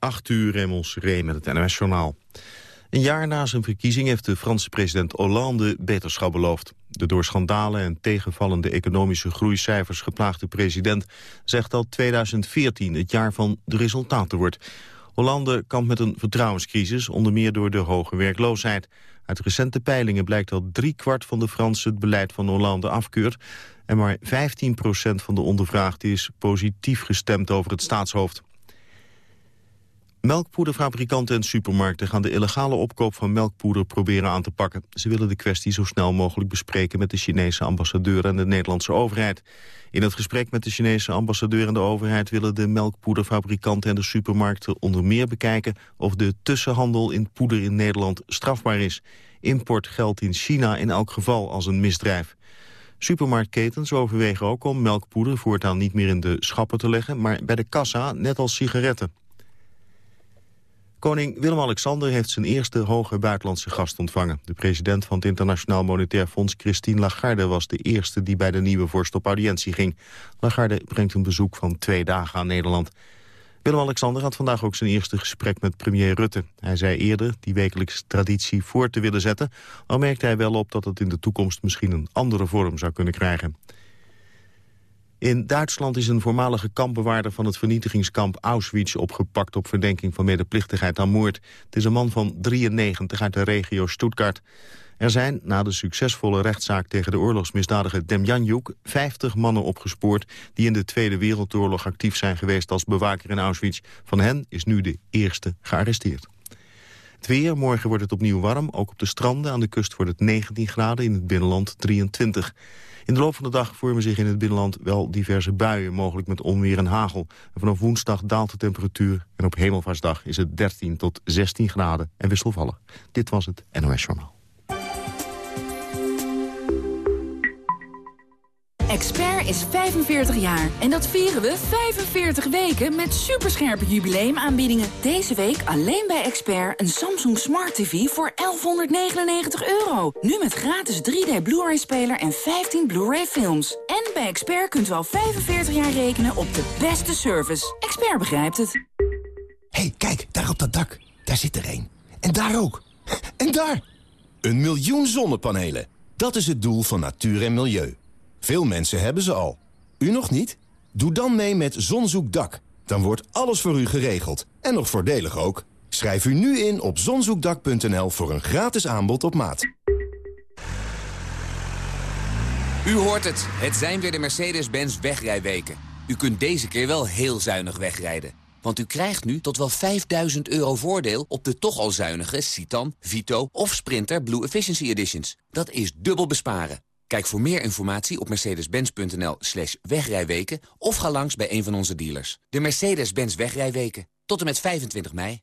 8 uur Ree met het NOS-journaal. Een jaar na zijn verkiezing heeft de Franse president Hollande beterschap beloofd. De door schandalen en tegenvallende economische groeicijfers geplaagde president zegt dat 2014 het jaar van de resultaten wordt. Hollande kampt met een vertrouwenscrisis, onder meer door de hoge werkloosheid. Uit recente peilingen blijkt dat driekwart van de Fransen het beleid van Hollande afkeurt en maar 15% van de ondervraagden is positief gestemd over het staatshoofd. Melkpoederfabrikanten en supermarkten gaan de illegale opkoop van melkpoeder proberen aan te pakken. Ze willen de kwestie zo snel mogelijk bespreken met de Chinese ambassadeur en de Nederlandse overheid. In het gesprek met de Chinese ambassadeur en de overheid willen de melkpoederfabrikanten en de supermarkten onder meer bekijken of de tussenhandel in poeder in Nederland strafbaar is. Import geldt in China in elk geval als een misdrijf. Supermarktketens overwegen ook om melkpoeder voortaan niet meer in de schappen te leggen, maar bij de kassa net als sigaretten. Koning Willem-Alexander heeft zijn eerste hoge buitenlandse gast ontvangen. De president van het Internationaal Monetair Fonds, Christine Lagarde... was de eerste die bij de nieuwe vorst op audiëntie ging. Lagarde brengt een bezoek van twee dagen aan Nederland. Willem-Alexander had vandaag ook zijn eerste gesprek met premier Rutte. Hij zei eerder die wekelijkse traditie voor te willen zetten... al merkte hij wel op dat het in de toekomst misschien een andere vorm zou kunnen krijgen. In Duitsland is een voormalige kampbewaarder van het vernietigingskamp Auschwitz opgepakt op verdenking van medeplichtigheid aan moord. Het is een man van 93 uit de regio Stuttgart. Er zijn na de succesvolle rechtszaak tegen de oorlogsmisdadiger Demjanjuk 50 mannen opgespoord die in de Tweede Wereldoorlog actief zijn geweest als bewaker in Auschwitz. Van hen is nu de eerste gearresteerd. Het weer, morgen wordt het opnieuw warm. Ook op de stranden aan de kust wordt het 19 graden, in het binnenland 23. In de loop van de dag vormen zich in het binnenland wel diverse buien, mogelijk met onweer en hagel. Vanaf woensdag daalt de temperatuur en op hemelvaartsdag is het 13 tot 16 graden en wisselvallig. Dit was het NOS Journaal. Expert is 45 jaar en dat vieren we 45 weken met superscherpe jubileumaanbiedingen. Deze week alleen bij Expert een Samsung Smart TV voor 1199 euro. Nu met gratis 3D Blu-ray-speler en 15 Blu-ray films. En bij Expert kunt u al 45 jaar rekenen op de beste service. Expert begrijpt het. hey, kijk, daar op dat dak. Daar zit er een. En daar ook. En daar! Een miljoen zonnepanelen. Dat is het doel van natuur en milieu. Veel mensen hebben ze al. U nog niet? Doe dan mee met Zonzoekdak. Dan wordt alles voor u geregeld. En nog voordelig ook. Schrijf u nu in op zonzoekdak.nl voor een gratis aanbod op maat. U hoort het. Het zijn weer de Mercedes-Benz wegrijweken. U kunt deze keer wel heel zuinig wegrijden. Want u krijgt nu tot wel 5000 euro voordeel op de toch al zuinige Citan, Vito of Sprinter Blue Efficiency Editions. Dat is dubbel besparen. Kijk voor meer informatie op mercedes-benz.nl slash wegrijweken... of ga langs bij een van onze dealers. De Mercedes-Benz wegrijweken. Tot en met 25 mei.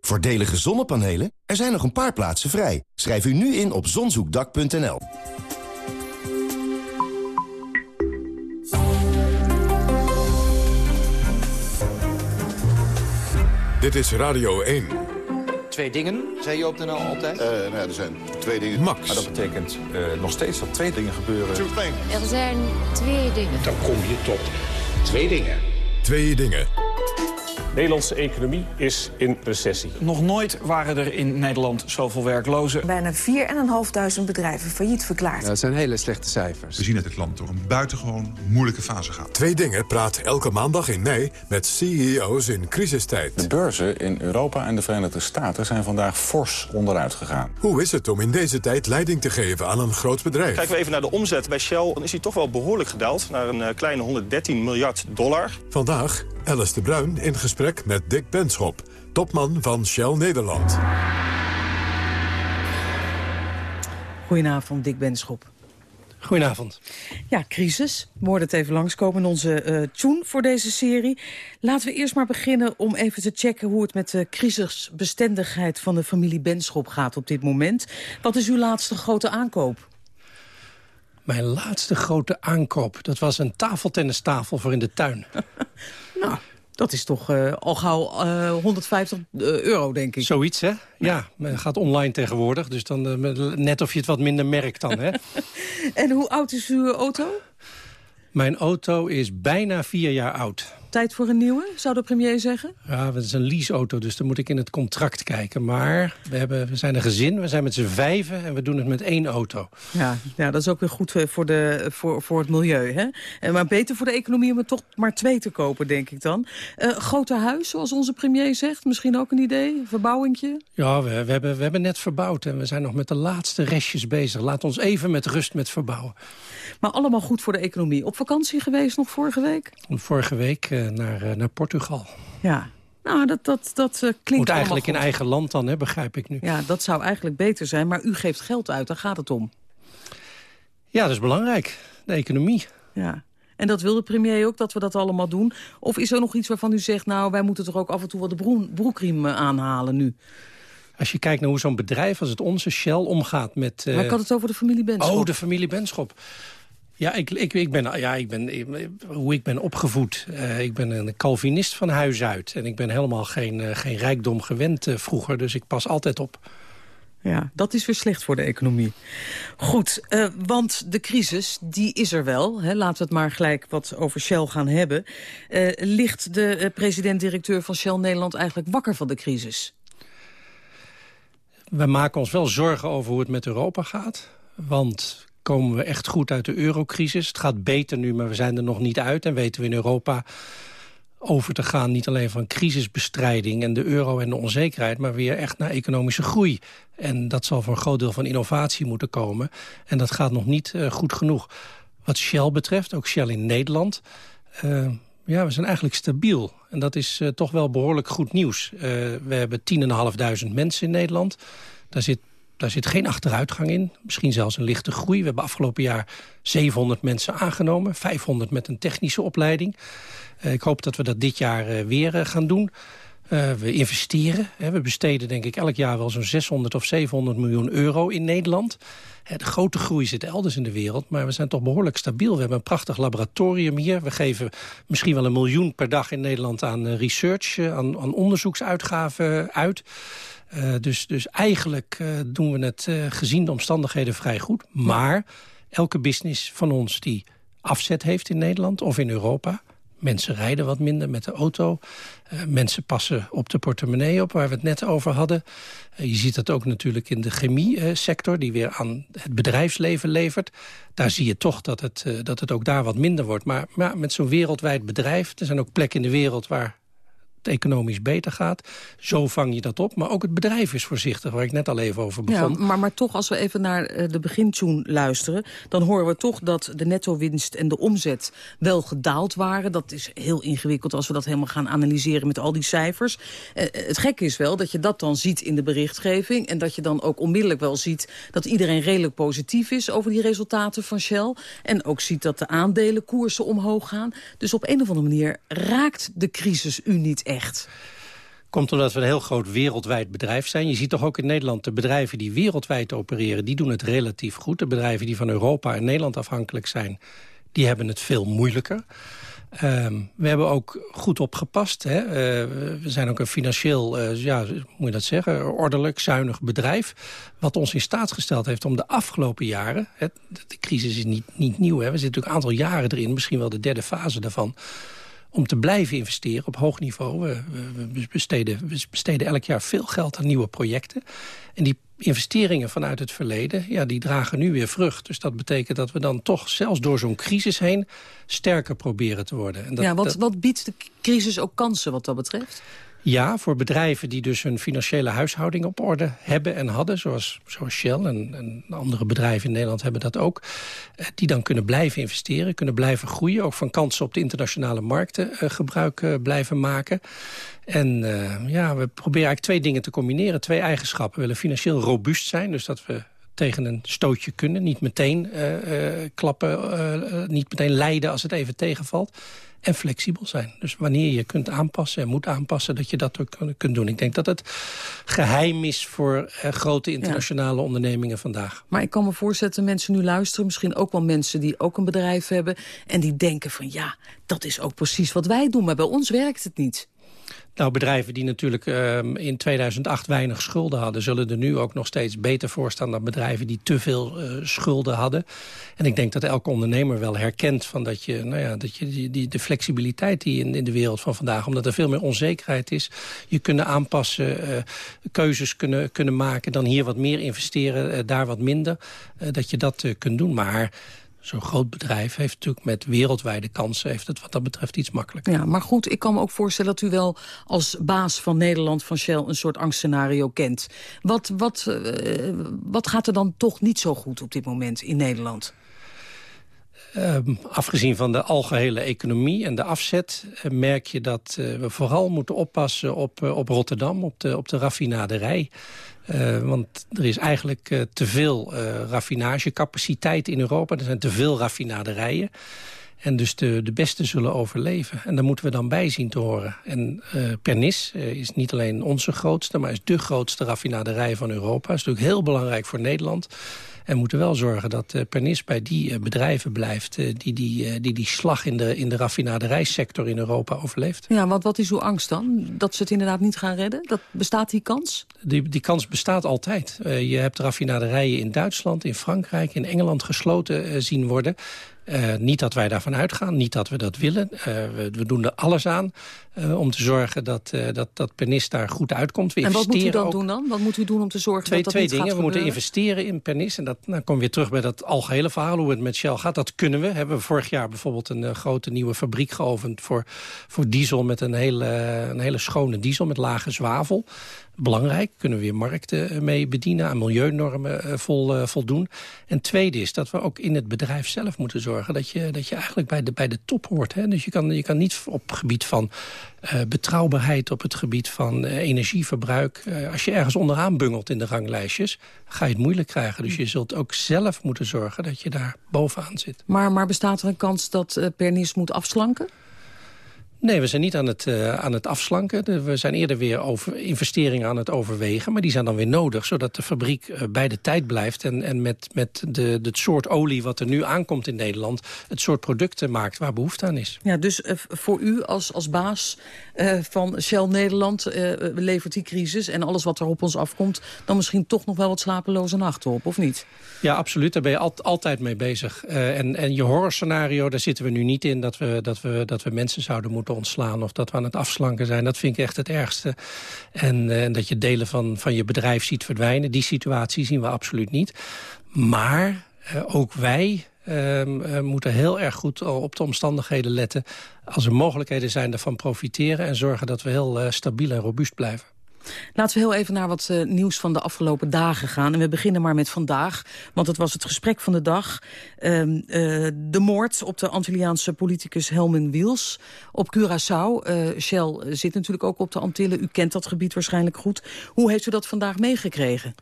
Voordelige zonnepanelen? Er zijn nog een paar plaatsen vrij. Schrijf u nu in op zonzoekdak.nl. Dit is Radio 1 twee dingen, zei je op de NL altijd? Uh, nou ja, er zijn twee dingen. Max. Maar dat betekent uh, nog steeds dat twee dingen gebeuren. Er zijn twee dingen. Dan kom je tot twee dingen. Twee dingen. Nederlandse economie is in recessie. Nog nooit waren er in Nederland zoveel werklozen. Bijna 4.500 bedrijven failliet verklaard. Ja, dat zijn hele slechte cijfers. We zien dat het land door een buitengewoon moeilijke fase gaat. Twee dingen praat elke maandag in mei met CEO's in crisistijd. De beurzen in Europa en de Verenigde Staten zijn vandaag fors onderuit gegaan. Hoe is het om in deze tijd leiding te geven aan een groot bedrijf? Kijken we even naar de omzet bij Shell, dan is die toch wel behoorlijk gedaald... naar een kleine 113 miljard dollar. Vandaag Alice de Bruin in gesprek met Dick Benschop, topman van Shell Nederland. Goedenavond, Dick Benschop. Goedenavond. Ja, crisis. We hoorden het even langskomen in onze uh, tune voor deze serie. Laten we eerst maar beginnen om even te checken... hoe het met de crisisbestendigheid van de familie Benschop gaat op dit moment. Wat is uw laatste grote aankoop? Mijn laatste grote aankoop, dat was een tafeltennistafel voor in de tuin. nou, dat is toch uh, al gauw uh, 150 euro, denk ik. Zoiets, hè? Ja, men gaat online tegenwoordig. Dus dan uh, net of je het wat minder merkt dan, hè? en hoe oud is uw auto? Mijn auto is bijna vier jaar oud. Tijd voor een nieuwe, zou de premier zeggen? Ja, het is een leaseauto, dus dan moet ik in het contract kijken. Maar we, hebben, we zijn een gezin, we zijn met z'n vijven en we doen het met één auto. Ja, ja dat is ook weer goed eh, voor, de, voor, voor het milieu. Hè? Eh, maar beter voor de economie om er toch maar twee te kopen, denk ik dan. Uh, groter huis, zoals onze premier zegt, misschien ook een idee? Verbouwingje? Ja, we, we, hebben, we hebben net verbouwd en we zijn nog met de laatste restjes bezig. Laat ons even met rust met verbouwen. Maar allemaal goed voor de economie. Op vakantie geweest nog vorige week? Vorige week uh, naar, uh, naar Portugal. Ja, nou, dat, dat, dat uh, klinkt Moet eigenlijk in eigen land dan, hè, begrijp ik nu. Ja, dat zou eigenlijk beter zijn, maar u geeft geld uit, daar gaat het om. Ja, dat is belangrijk, de economie. Ja, en dat wil de premier ook, dat we dat allemaal doen? Of is er nog iets waarvan u zegt, nou, wij moeten toch ook af en toe wat de broen, broekriem aanhalen nu? Als je kijkt naar hoe zo'n bedrijf als het onze, Shell, omgaat met... Uh... Maar ik had het over de familie Benschop. Oh, de familie Benschop. Ja, ik, ik, ik ben, ja ik ben, hoe ik ben opgevoed. Uh, ik ben een Calvinist van huis uit. En ik ben helemaal geen, uh, geen rijkdom gewend uh, vroeger. Dus ik pas altijd op. Ja, dat is weer slecht voor de economie. Goed, want de crisis, die is er wel. Hè. Laten we het maar gelijk wat over Shell gaan hebben. ligt de president-directeur van Shell Nederland eigenlijk wakker van de crisis? We maken ons wel zorgen over hoe het met Europa gaat. Want komen we echt goed uit de eurocrisis. Het gaat beter nu, maar we zijn er nog niet uit. En weten we in Europa over te gaan niet alleen van crisisbestrijding... en de euro en de onzekerheid, maar weer echt naar economische groei. En dat zal voor een groot deel van innovatie moeten komen. En dat gaat nog niet uh, goed genoeg. Wat Shell betreft, ook Shell in Nederland... Uh, ja, we zijn eigenlijk stabiel. En dat is uh, toch wel behoorlijk goed nieuws. we hebben 10.500 mensen in Nederland. Daar zit daar zit geen achteruitgang in. Misschien zelfs een lichte groei. We hebben afgelopen jaar 700 mensen aangenomen. 500 met een technische opleiding. Uh, ik hoop dat we dat dit jaar uh, weer uh, gaan doen. we investeren. We besteden denk ik elk jaar wel zo'n 600 of 700 miljoen euro in Nederland. De grote groei zit elders in de wereld, maar we zijn toch behoorlijk stabiel. We hebben een prachtig laboratorium hier. We geven misschien wel een miljoen per dag in Nederland aan research, aan, aan onderzoeksuitgaven uit. Uh, dus, dus eigenlijk uh, doen we het uh, gezien de omstandigheden vrij goed. Maar elke business van ons die afzet heeft in Nederland of in Europa... mensen rijden wat minder met de auto. mensen passen op de portemonnee op, waar we het net over hadden. je ziet dat ook natuurlijk in de chemie-sector... die weer aan het bedrijfsleven levert. Daar zie je toch dat het, dat het ook daar wat minder wordt. Maar, maar met zo'n wereldwijd bedrijf... er zijn ook plekken in de wereld waar economisch beter gaat. Zo vang je dat op. Maar ook het bedrijf is voorzichtig, waar ik net al even over begon. Ja, maar, maar toch, als we even naar eh, de begintune luisteren... dan horen we toch dat de netto-winst en de omzet wel gedaald waren. Dat is heel ingewikkeld als we dat helemaal gaan analyseren met al die cijfers. Uh, het gekke is wel dat je dat dan ziet in de berichtgeving... en dat je dan ook onmiddellijk wel ziet dat iedereen redelijk positief is... over die resultaten van Shell. En ook ziet dat de aandelenkoersen omhoog gaan. Dus op een of andere manier raakt de crisis u niet echt Komt omdat we een heel groot wereldwijd bedrijf zijn. Je ziet toch ook in Nederland de bedrijven die wereldwijd opereren... die doen het relatief goed. De bedrijven die van Europa en Nederland afhankelijk zijn... die hebben het veel moeilijker. Um, we hebben ook goed opgepast. Hè. Uh, we zijn ook een financieel, uh, ja, moet je dat zeggen, ordelijk, zuinig bedrijf. Wat ons in staat gesteld heeft om de afgelopen jaren... De crisis is niet, niet nieuw, hè. we zitten natuurlijk een aantal jaren erin... misschien wel de derde fase daarvan om te blijven investeren op hoog niveau. We, we, besteden, we besteden elk jaar veel geld aan nieuwe projecten. En die investeringen vanuit het verleden, ja, die dragen nu weer vrucht. Dus dat betekent dat we dan toch, zelfs door zo'n crisis heen... sterker proberen te worden. En dat, ja, wat, wat biedt de crisis ook kansen wat dat betreft? Ja, voor bedrijven die dus hun financiële huishouding op orde hebben en hadden... zoals, zoals Shell en, en andere bedrijven in Nederland hebben dat ook... Eh, die dan kunnen blijven investeren, kunnen blijven groeien... ook van kansen op de internationale markten uh, gebruik uh, blijven maken. En ja, we proberen eigenlijk twee dingen te combineren. Twee eigenschappen. We willen financieel robuust zijn, dus dat we tegen een stootje kunnen. Niet meteen uh, uh, klappen, uh, niet meteen lijden als het even tegenvalt en flexibel zijn. Dus wanneer je kunt aanpassen en moet aanpassen... dat je dat ook kunt doen. Ik denk dat het geheim is voor grote internationale ja. ondernemingen vandaag. Maar ik kan me voorstellen mensen nu luisteren... misschien ook wel mensen die ook een bedrijf hebben... en die denken van ja, dat is ook precies wat wij doen... maar bij ons werkt het niet. Nou, bedrijven die natuurlijk ehm, in 2008 weinig schulden hadden... zullen er nu ook nog steeds beter voor staan dan bedrijven die te veel uh, schulden hadden. En ik denk dat elke ondernemer wel herkent van dat je, nou ja, dat je die, die de flexibiliteit die in, in de wereld van vandaag... omdat er veel meer onzekerheid is, je kunnen aanpassen, uh, keuzes kunnen, kunnen maken... dan hier wat meer investeren, uh, daar wat minder, dat je dat kunt doen. Maar zo'n groot bedrijf heeft natuurlijk met wereldwijde kansen... heeft het wat dat betreft iets makkelijker. Ja, maar goed, ik kan me ook voorstellen dat u wel als baas van Nederland... van Shell een soort angstscenario kent. Wat, wat, uh, wat gaat er dan toch niet zo goed op dit moment in Nederland? Uh, afgezien van de algehele economie en de afzet... Uh, merk je dat uh, we vooral moeten oppassen op, op Rotterdam, op de, op de raffinaderij. Uh, want er is eigenlijk uh, te veel uh, raffinagecapaciteit in Europa. Er zijn te veel raffinaderijen. En dus de, de beste zullen overleven. En daar moeten we dan bij zien te horen. En Pernis is niet alleen onze grootste... maar is de grootste raffinaderij van Europa. Dat is natuurlijk heel belangrijk voor Nederland. En moeten wel zorgen dat uh, Pernis bij die uh, bedrijven blijft... Uh, die, die, die die slag in de, in de raffinaderijsector in Europa overleeft. Ja, want wat is uw angst dan? Dat ze het inderdaad niet gaan redden? Dat, bestaat die kans? Die, die kans bestaat altijd. je hebt raffinaderijen in Duitsland, in Frankrijk, in Engeland gesloten zien worden... Uh, niet dat wij daarvan uitgaan, niet dat we dat willen. Uh, we, we, doen er alles aan uh, om te zorgen dat, dat, dat Pernis daar goed uitkomt. We en wat moet u dan ook... doen dan? Wat moet u doen om te zorgen twee, dat dat Twee dingen. we moeten investeren in Pernis. En dat, nou, komen we weer terug bij dat algehele verhaal, hoe het met Shell gaat. Dat kunnen we. Hebben we vorig jaar bijvoorbeeld een grote nieuwe fabriek geopend... voor, voor diesel met een hele, een hele schone diesel met lage zwavel belangrijk. Kunnen we weer markten mee bedienen, aan milieunormen vol, voldoen. En tweede is dat we ook in het bedrijf zelf moeten zorgen... dat je, dat je eigenlijk bij de, bij de top hoort. Hè? Dus je kan, je kan niet op het gebied van betrouwbaarheid... op het gebied van energieverbruik... Als je ergens onderaan bungelt in de ranglijstjes... ga je het moeilijk krijgen. Dus je zult ook zelf moeten zorgen dat je daar bovenaan zit. Maar, maar bestaat er een kans dat Pernis moet afslanken? Nee, we zijn niet aan het, uh, aan het afslanken. We zijn eerder weer over investeringen aan het overwegen. Maar die zijn dan weer nodig, zodat de fabriek uh, bij de tijd blijft... en, en met, met de, het soort olie wat er nu aankomt in Nederland... het soort producten maakt waar behoefte aan is. Ja, dus uh, voor u als, als baas van Shell Nederland levert die crisis... en alles wat er op ons afkomt... dan misschien toch nog wel wat slapeloze nachten op, of niet? Ja, absoluut. Daar ben je al, altijd mee bezig. en, en je horrorscenario, daar zitten we nu niet in... dat we, dat we, dat we mensen zouden moeten ontslaan of dat we aan het afslanken zijn. Dat vind ik echt het ergste. En, uh, dat je delen van, van je bedrijf ziet verdwijnen. Die situatie zien we absoluut niet. Maar ook wij uh, moeten heel erg goed op de omstandigheden letten. Als er mogelijkheden zijn, ervan profiteren... en zorgen dat we heel uh, stabiel en robuust blijven. Laten we heel even naar wat uh, nieuws van de afgelopen dagen gaan. En we beginnen maar met vandaag, want het was het gesprek van de dag. Uh, de moord op de Antilliaanse politicus Helmin Wiels op Curaçao. Shell zit natuurlijk ook op de Antillen. U kent dat gebied waarschijnlijk goed. Hoe heeft u dat vandaag meegekregen?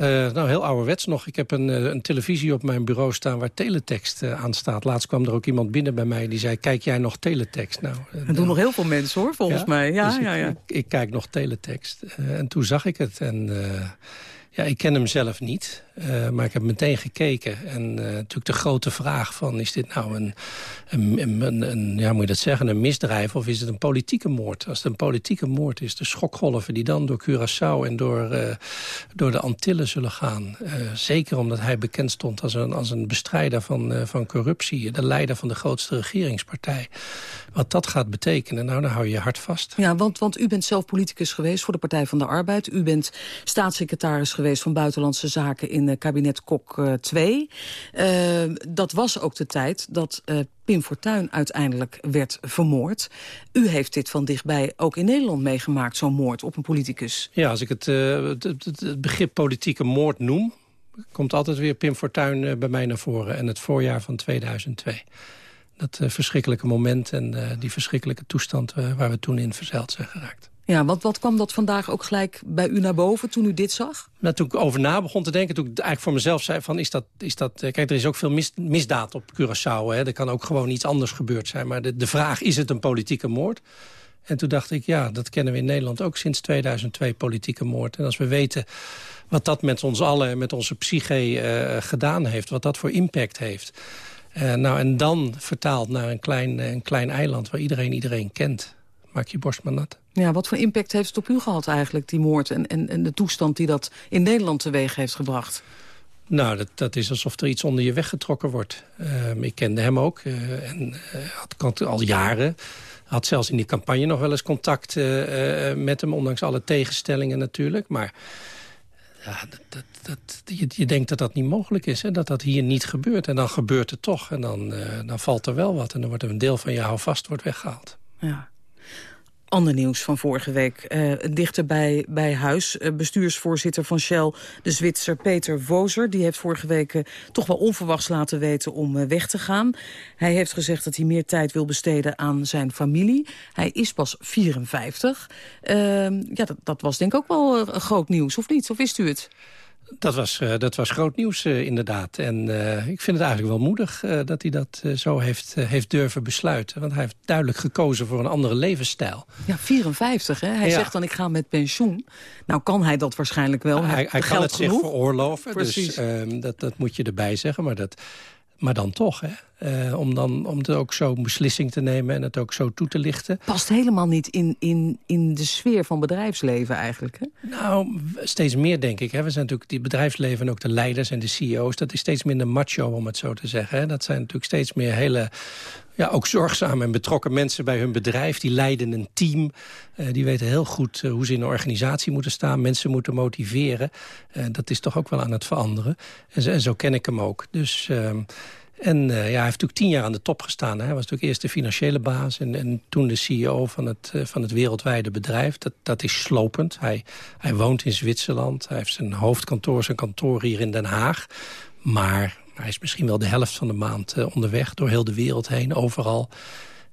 Uh, nou, heel ouderwets nog. Ik heb een, een, televisie op mijn bureau staan waar teletext uh, aan staat. Laatst kwam er ook iemand binnen bij mij die zei... kijk jij nog teletext? Nou, dat doen nou, nog heel veel mensen, hoor, volgens ja? mij. Ja, dus ja, ja. Ik, ik, ik, kijk nog teletext. En toen zag ik het. En ja, ik ken hem zelf niet. Uh, maar ik heb meteen gekeken. En uh, natuurlijk de grote vraag van... is dit nou een, een, een, ja, moet je dat zeggen, een misdrijf... of is het een politieke moord? Als het een politieke moord is, de schokgolven... die dan door Curaçao en door, uh, door de Antillen zullen gaan... zeker omdat hij bekend stond als een, als een bestrijder van, van corruptie... de leider van de grootste regeringspartij. Wat dat gaat betekenen, nou, dan hou je je hart vast. Ja, want, want u bent zelf politicus geweest voor de Partij van de Arbeid. U bent staatssecretaris geweest van Buitenlandse Zaken... in kabinet Kok uh, 2. Uh, dat was ook de tijd dat Pim Fortuyn uiteindelijk werd vermoord. U heeft dit van dichtbij ook in Nederland meegemaakt, zo'n moord op een politicus. Ja, als ik het, het, het, begrip politieke moord noem... komt altijd weer Pim Fortuyn bij mij naar voren. En het voorjaar van 2002 dat verschrikkelijke moment en die verschrikkelijke toestand waar we toen in verzeild zijn geraakt. Ja, want wat kwam dat vandaag ook gelijk bij u naar boven toen u dit zag? Nou, toen ik over na begon te denken, toen ik eigenlijk voor mezelf zei van is dat, is dat kijk er is ook veel mis, misdaad op Curaçao. Hè? Er kan ook gewoon iets anders gebeurd zijn. Maar de, de vraag is het een politieke moord? En toen dacht ik, ja, dat kennen we in Nederland ook sinds 2002, politieke moord. En als we weten wat dat met ons allen en met onze psyche uh, gedaan heeft, wat dat voor impact heeft... Uh, nou, en dan vertaald naar een klein, een klein eiland waar iedereen iedereen kent. Maak je borst maar nat. Ja, wat voor impact heeft het op u gehad eigenlijk, die moord... en, en, en de toestand die dat in Nederland teweeg heeft gebracht? Nou, dat, dat is alsof er iets onder je weggetrokken wordt. Ehm, ik kende hem ook uh, en had al jaren had zelfs in die campagne nog wel eens contact uh, met hem... ondanks alle tegenstellingen natuurlijk. Maar ja, dat, dat, dat, je, je, denkt dat dat niet mogelijk is. Hè? Dat dat hier niet gebeurt. En dan gebeurt het toch. En dan, uh, dan valt er wel wat. En dan wordt er een deel van je houvast wordt weggehaald. Ja. Ander nieuws van vorige week. Uh, dichter bij, bij huis. Uh, bestuursvoorzitter van Shell, de Zwitser Peter Wozer... die heeft vorige week uh, toch wel onverwachts laten weten om weg te gaan. Hij heeft gezegd dat hij meer tijd wil besteden aan zijn familie. Hij is pas 54. Ehm, ja, dat, dat was denk ik ook wel groot nieuws, of niet? Of wist u het? Dat was, uh, dat was groot nieuws uh, inderdaad. En uh, ik vind het eigenlijk wel moedig dat hij dat zo heeft, heeft durven besluiten. Want hij heeft duidelijk gekozen voor een andere levensstijl. Ja, 54 hè? Hij ja. zegt dan ik ga met pensioen. Nou kan hij dat waarschijnlijk wel. Hij, hij kan het genoeg. zich veroorloven. Precies. Dus dat, dat moet je erbij zeggen. Maar dat, maar dan toch, hè? Uh, om, dan, om het ook zo'n beslissing te nemen en het ook zo toe te lichten. Past helemaal niet in, in, in de sfeer van bedrijfsleven eigenlijk, hè? Nou, steeds meer denk ik. Hè? We zijn natuurlijk die bedrijfsleven en ook de leiders en de CEO's... dat is steeds minder macho, om het zo te zeggen. Hè? Dat zijn natuurlijk steeds meer hele ja, ook zorgzame en betrokken mensen bij hun bedrijf. Die leiden een team. Uh, die weten heel goed uh, hoe ze in een organisatie moeten staan. Mensen moeten motiveren. Uh, dat is toch ook wel aan het veranderen. En zo, en zo ken ik hem ook. Dus... en uh, ja, hij heeft natuurlijk tien jaar aan de top gestaan. Hè. Hij was natuurlijk eerst de financiële baas en, en toen de CEO van het, uh, van het wereldwijde bedrijf. Dat, dat is slopend. Hij, hij woont in Zwitserland. Hij heeft zijn hoofdkantoor, zijn kantoor hier in Den Haag. Maar hij is misschien wel de helft van de maand uh, onderweg door heel de wereld heen, overal.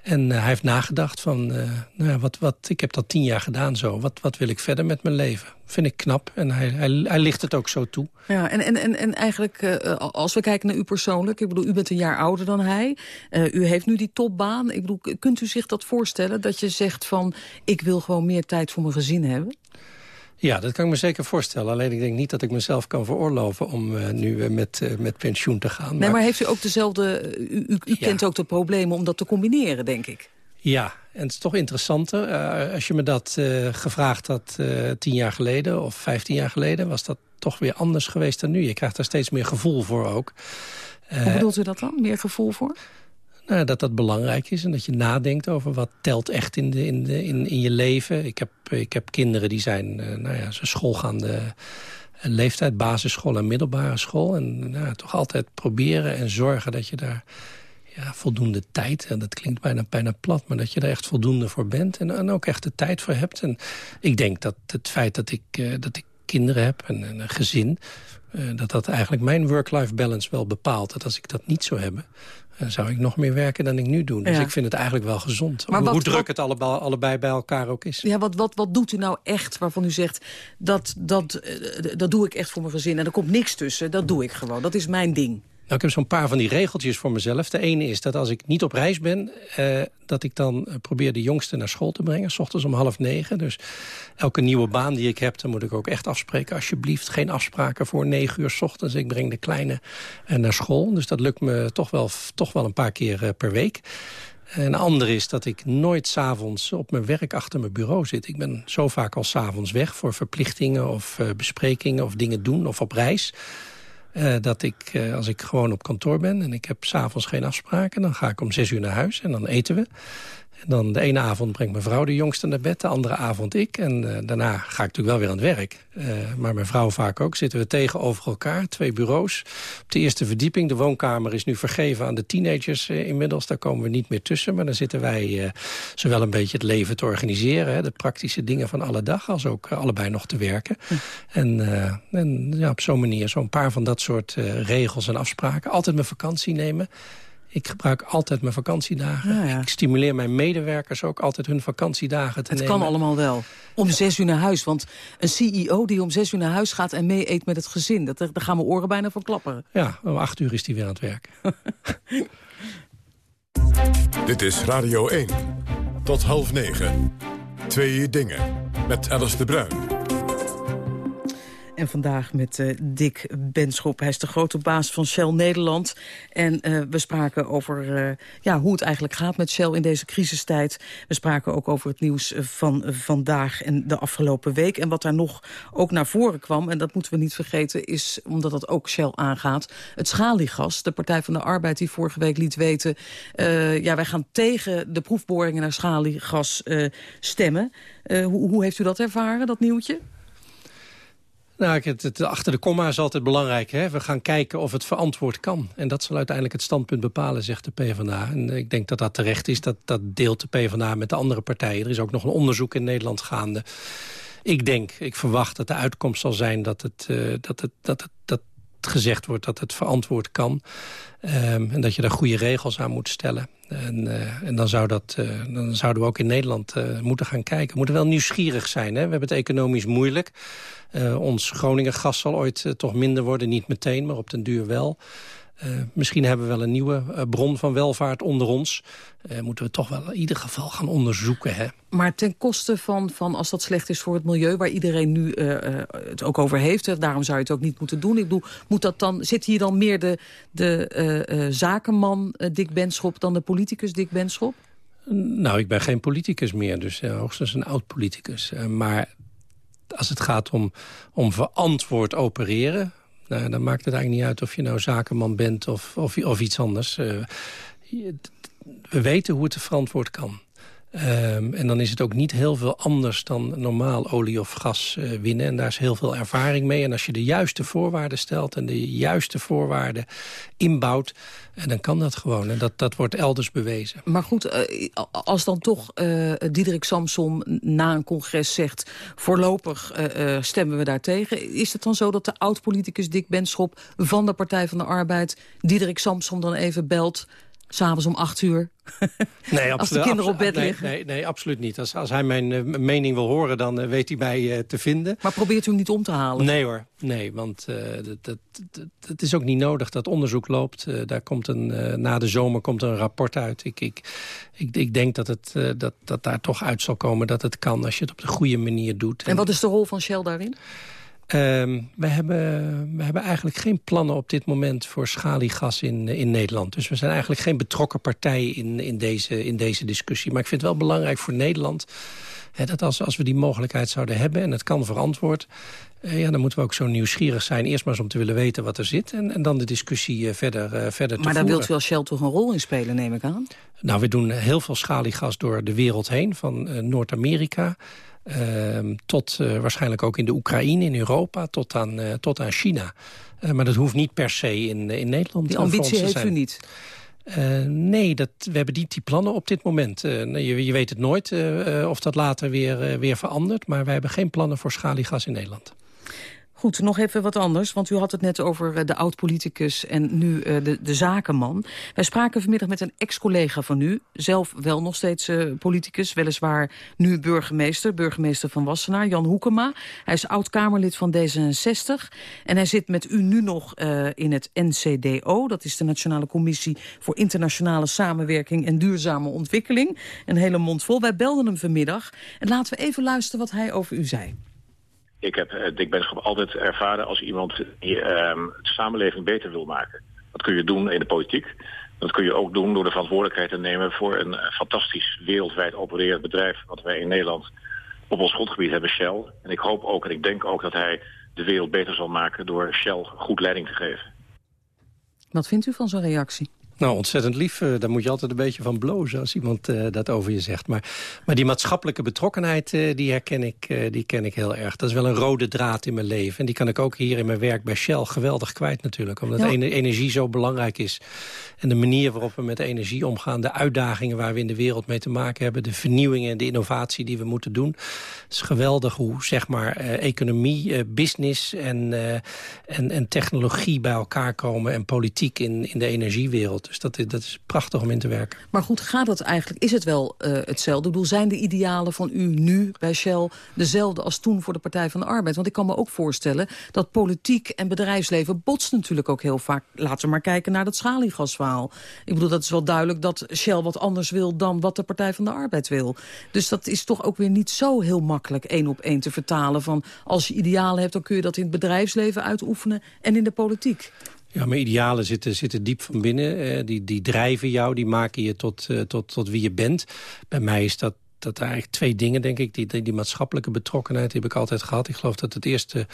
En uh, hij heeft nagedacht van, uh, nou wat, wat, ik heb dat tien jaar gedaan zo. Wat, wat wil ik verder met mijn leven? Vind ik knap. En hij, hij, hij ligt het ook zo toe. Ja, en, en, en, en eigenlijk, uh, als we kijken naar u persoonlijk. Ik bedoel, u bent een jaar ouder dan hij. u heeft nu die topbaan. Ik bedoel, kunt u zich dat voorstellen? Dat je zegt van, ik wil gewoon meer tijd voor mijn gezin hebben? Ja, dat kan ik me zeker voorstellen. Alleen ik denk niet dat ik mezelf kan veroorloven om uh, nu uh, met, uh, met pensioen te gaan. Nee, maar, maar heeft u ook dezelfde... U, u, u ja. kent ook de problemen om dat te combineren, denk ik. Ja, en het is toch interessanter. Uh, als je me dat gevraagd had tien jaar geleden of vijftien jaar geleden... was dat toch weer anders geweest dan nu. Je krijgt daar steeds meer gevoel voor ook. Hoe bedoelt u dat dan? Meer gevoel voor? Nou, dat dat belangrijk is en dat je nadenkt over wat telt echt in, de, in, de, in, in je leven. Ik heb, ik heb kinderen die zijn, uh, nou ja, ze schoolgaande leeftijd, basisschool en middelbare school. En nou, toch altijd proberen en zorgen dat je daar ja, voldoende tijd... en dat klinkt bijna, bijna plat, maar dat je daar echt voldoende voor bent... en, en ook echt de tijd voor hebt. En ik denk dat het feit dat ik, uh, dat ik kinderen heb en, en een gezin... Dat dat eigenlijk mijn work-life balance wel bepaalt. Dat als ik dat niet zou hebben, zou ik nog meer werken dan ik nu doe. Dus ja. ik vind het eigenlijk wel gezond. Maar hoe, wat, hoe druk wat, het allebei, allebei bij elkaar ook is. Ja, wat, wat, wat doet u nou echt waarvan u zegt... Dat, dat, dat doe ik echt voor mijn gezin en er komt niks tussen. Dat doe ik gewoon. Dat is mijn ding. Nou, ik heb zo'n paar van die regeltjes voor mezelf. De ene is dat als ik niet op reis ben... Eh, dat ik dan probeer de jongste naar school te brengen. S ochtends om half negen. Dus elke nieuwe baan die ik heb... dan moet ik ook echt afspreken. Alsjeblieft, geen afspraken voor negen uur s ochtends. Ik breng de kleine uh, naar school. Dus dat lukt me toch wel, toch wel een paar keer uh, per week. Een ander is dat ik nooit s'avonds op mijn werk achter mijn bureau zit. Ik ben zo vaak al s'avonds weg voor verplichtingen of uh, besprekingen... of dingen doen of op reis... Uh, dat ik, uh, als ik gewoon op kantoor ben en ik heb s'avonds geen afspraken... dan ga ik om zes uur naar huis en dan eten we. En dan de ene avond brengt mijn vrouw de jongste naar bed, de andere avond ik. En uh, daarna ga ik natuurlijk wel weer aan het werk. maar mijn vrouw vaak ook. Zitten we tegenover elkaar, twee bureaus. Op de eerste verdieping, de woonkamer is nu vergeven aan de teenagers inmiddels. Daar komen we niet meer tussen. Maar dan zitten wij zowel een beetje het leven te organiseren... Hè, de praktische dingen van alle dag, als ook allebei nog te werken. En, en ja, op zo'n manier, zo'n paar van dat soort regels en afspraken. Altijd mijn vakantie nemen. Ik gebruik altijd mijn vakantiedagen. Ja, ja. Ik stimuleer mijn medewerkers ook altijd hun vakantiedagen te het nemen. Het kan allemaal wel. Om zes uur naar huis. Want een CEO die om zes uur naar huis gaat en mee eet met het gezin... Dat, daar gaan mijn oren bijna van klapperen. Ja, om acht uur is die weer aan het werk. Dit is Radio 1. Tot half negen. Twee dingen. Met Alice de Bruin. En vandaag met uh, Dick Benschop. Hij is de grote baas van Shell Nederland. En uh, we spraken over uh, ja, hoe het eigenlijk gaat met Shell in deze crisistijd. We spraken ook over het nieuws van vandaag en de afgelopen week. En wat daar nog ook naar voren kwam, en dat moeten we niet vergeten... is, omdat dat ook Shell aangaat, het schaliegas. De Partij van de Arbeid die vorige week liet weten... ja, wij gaan tegen de proefboringen naar schaliegas stemmen. hoe, hoe heeft u dat ervaren, dat nieuwtje? Nou, het, het, achter de komma is altijd belangrijk. Hè? We gaan kijken of het verantwoord kan. En dat zal uiteindelijk het standpunt bepalen, zegt de PvdA. En ik denk dat dat terecht is. Dat, dat deelt de PvdA met de andere partijen. Er is ook nog een onderzoek in Nederland gaande. Ik denk, ik verwacht dat de uitkomst zal zijn dat het, uh, dat het, dat het, dat gezegd wordt dat het verantwoord kan. Um, en dat je daar goede regels aan moet stellen. En, uh, en dan, zou dat, uh, dan zouden we ook in Nederland uh, moeten gaan kijken. We moeten wel nieuwsgierig zijn. Hè? We hebben het economisch moeilijk. ons Groningen gas zal ooit toch minder worden. Niet meteen, maar op den duur wel. Uh, misschien hebben we wel een nieuwe uh, bron van welvaart onder ons. Uh, moeten we toch wel in ieder geval gaan onderzoeken. Hè? Maar ten koste van, van als dat slecht is voor het milieu... waar iedereen nu het ook over heeft, hè, daarom zou je het ook niet moeten doen. Ik bedoel, moet dat dan, zit hier dan meer de, de zakenman Dick Benschop... dan de politicus Dick Benschop? Nou, ik ben geen politicus meer, dus hoogstens een oud-politicus. maar als het gaat om, om verantwoord opereren nou, dan maakt het eigenlijk niet uit of je nou zakenman bent of, of, of iets anders. Uh, we weten hoe het verantwoord kan. Um, en dan is het ook niet heel veel anders dan normaal olie of gas uh, winnen. En daar is heel veel ervaring mee. En als je de juiste voorwaarden stelt en de juiste voorwaarden inbouwt... En dan kan dat gewoon. En dat, dat wordt elders bewezen. Maar goed, uh, als dan toch Diederik Samson na een congres zegt... voorlopig stemmen we daartegen. Is het dan zo dat de oud-politicus Dick Benschop van de Partij van de Arbeid... Diederik Samson dan even belt S'avonds om acht uur. Nee, als de kinderen op bed liggen. Nee, nee, absoluut niet. Als, als hij mijn uh, mening wil horen, dan uh, weet hij mij uh, te vinden. Maar probeert u hem niet om te halen? Nee hoor, nee. Want dat, dat, dat, dat, is ook niet nodig. Dat onderzoek loopt. daar komt een, na de zomer komt er een rapport uit. Ik, ik, ik, ik denk dat, het, dat, dat daar toch uit zal komen dat het kan... als je het op de goede manier doet. En, en wat is de rol van Shell daarin? Um, we, hebben, we hebben eigenlijk geen plannen op dit moment voor schaliegas in, in Nederland. Dus we zijn eigenlijk geen betrokken partij in, in, deze, in deze discussie. Maar ik vind het wel belangrijk voor Nederland... Hè, dat als, als we die mogelijkheid zouden hebben en het kan verantwoord... Uh, ja, dan moeten we ook zo nieuwsgierig zijn. Eerst maar eens om te willen weten wat er zit. En, en dan de discussie uh, verder, uh, verder te Maar daar wilt u als Shell toch een rol in spelen, neem ik aan? Nou, we doen heel veel schaliegas door de wereld heen. Van Noord-Amerika tot uh, waarschijnlijk ook in de Oekraïne, in Europa, tot aan, uh, tot aan China. Uh, maar dat hoeft niet per se in, in Nederland Die ambitie heeft u niet? nee, dat, we hebben niet die plannen op dit moment. je, je weet het nooit of dat later weer, weer verandert. Maar wij hebben geen plannen voor schaliegas in Nederland. Goed, nog even wat anders, want u had het net over uh, de oud-politicus en nu uh, de, de zakenman. Wij spraken vanmiddag met een ex-collega van u, zelf wel nog steeds uh, politicus, weliswaar nu burgemeester, burgemeester van Wassenaar, Jan Hoekema. Hij is oud-Kamerlid van D66 en hij zit met u nu nog in het NCDO, dat is de Nationale Commissie voor Internationale Samenwerking en Duurzame Ontwikkeling. Een hele mond vol. Wij belden hem vanmiddag en laten we even luisteren wat hij over u zei. Ik heb uh, Dick Benschop altijd ervaren als iemand die uh, de samenleving beter wil maken. Dat kun je doen in de politiek. Dat kun je ook doen door de verantwoordelijkheid te nemen voor een uh, fantastisch wereldwijd opererend bedrijf... wat wij in Nederland op ons grondgebied hebben, Shell. En ik hoop ook en ik denk ook dat hij de wereld beter zal maken... door Shell goed leiding te geven. Wat vindt u van zo'n reactie? Nou, ontzettend lief. Uh, daar moet je altijd een beetje van blozen als iemand uh, dat over je zegt. Maar, maar die maatschappelijke betrokkenheid, uh, die herken ik, die ken ik heel erg. Dat is wel een rode draad in mijn leven. En die kan ik ook hier in mijn werk bij Shell geweldig kwijt natuurlijk. Omdat ja. energie zo belangrijk is. En de manier waarop we met energie omgaan. De uitdagingen waar we in de wereld mee te maken hebben. De vernieuwingen en de innovatie die we moeten doen. Het is geweldig hoe zeg maar economie, business en, en, en technologie bij elkaar komen. En politiek in, in de energiewereld. Dus dat, dat is prachtig om in te werken. Maar goed, gaat het eigenlijk, is het wel uh, hetzelfde? Ik bedoel, zijn de idealen van u nu bij Shell dezelfde als toen voor de Partij van de Arbeid? Want ik kan me ook voorstellen dat politiek en bedrijfsleven botst natuurlijk ook heel vaak. Laten we maar kijken naar dat schaliegasverhaal. Ik bedoel, dat is wel duidelijk dat Shell wat anders wil dan wat de Partij van de Arbeid wil. Dus dat is toch ook weer niet zo heel makkelijk één op één te vertalen van als je idealen hebt, dan kun je dat in het bedrijfsleven uitoefenen en in de politiek. Ja, maar idealen zitten, zitten diep van binnen. Eh, die, die drijven jou, die maken je tot, uh, tot, tot wie je bent. Bij mij is dat dat eigenlijk twee dingen, denk ik. Die, die, maatschappelijke betrokkenheid die heb ik altijd gehad. Ik geloof dat het eerste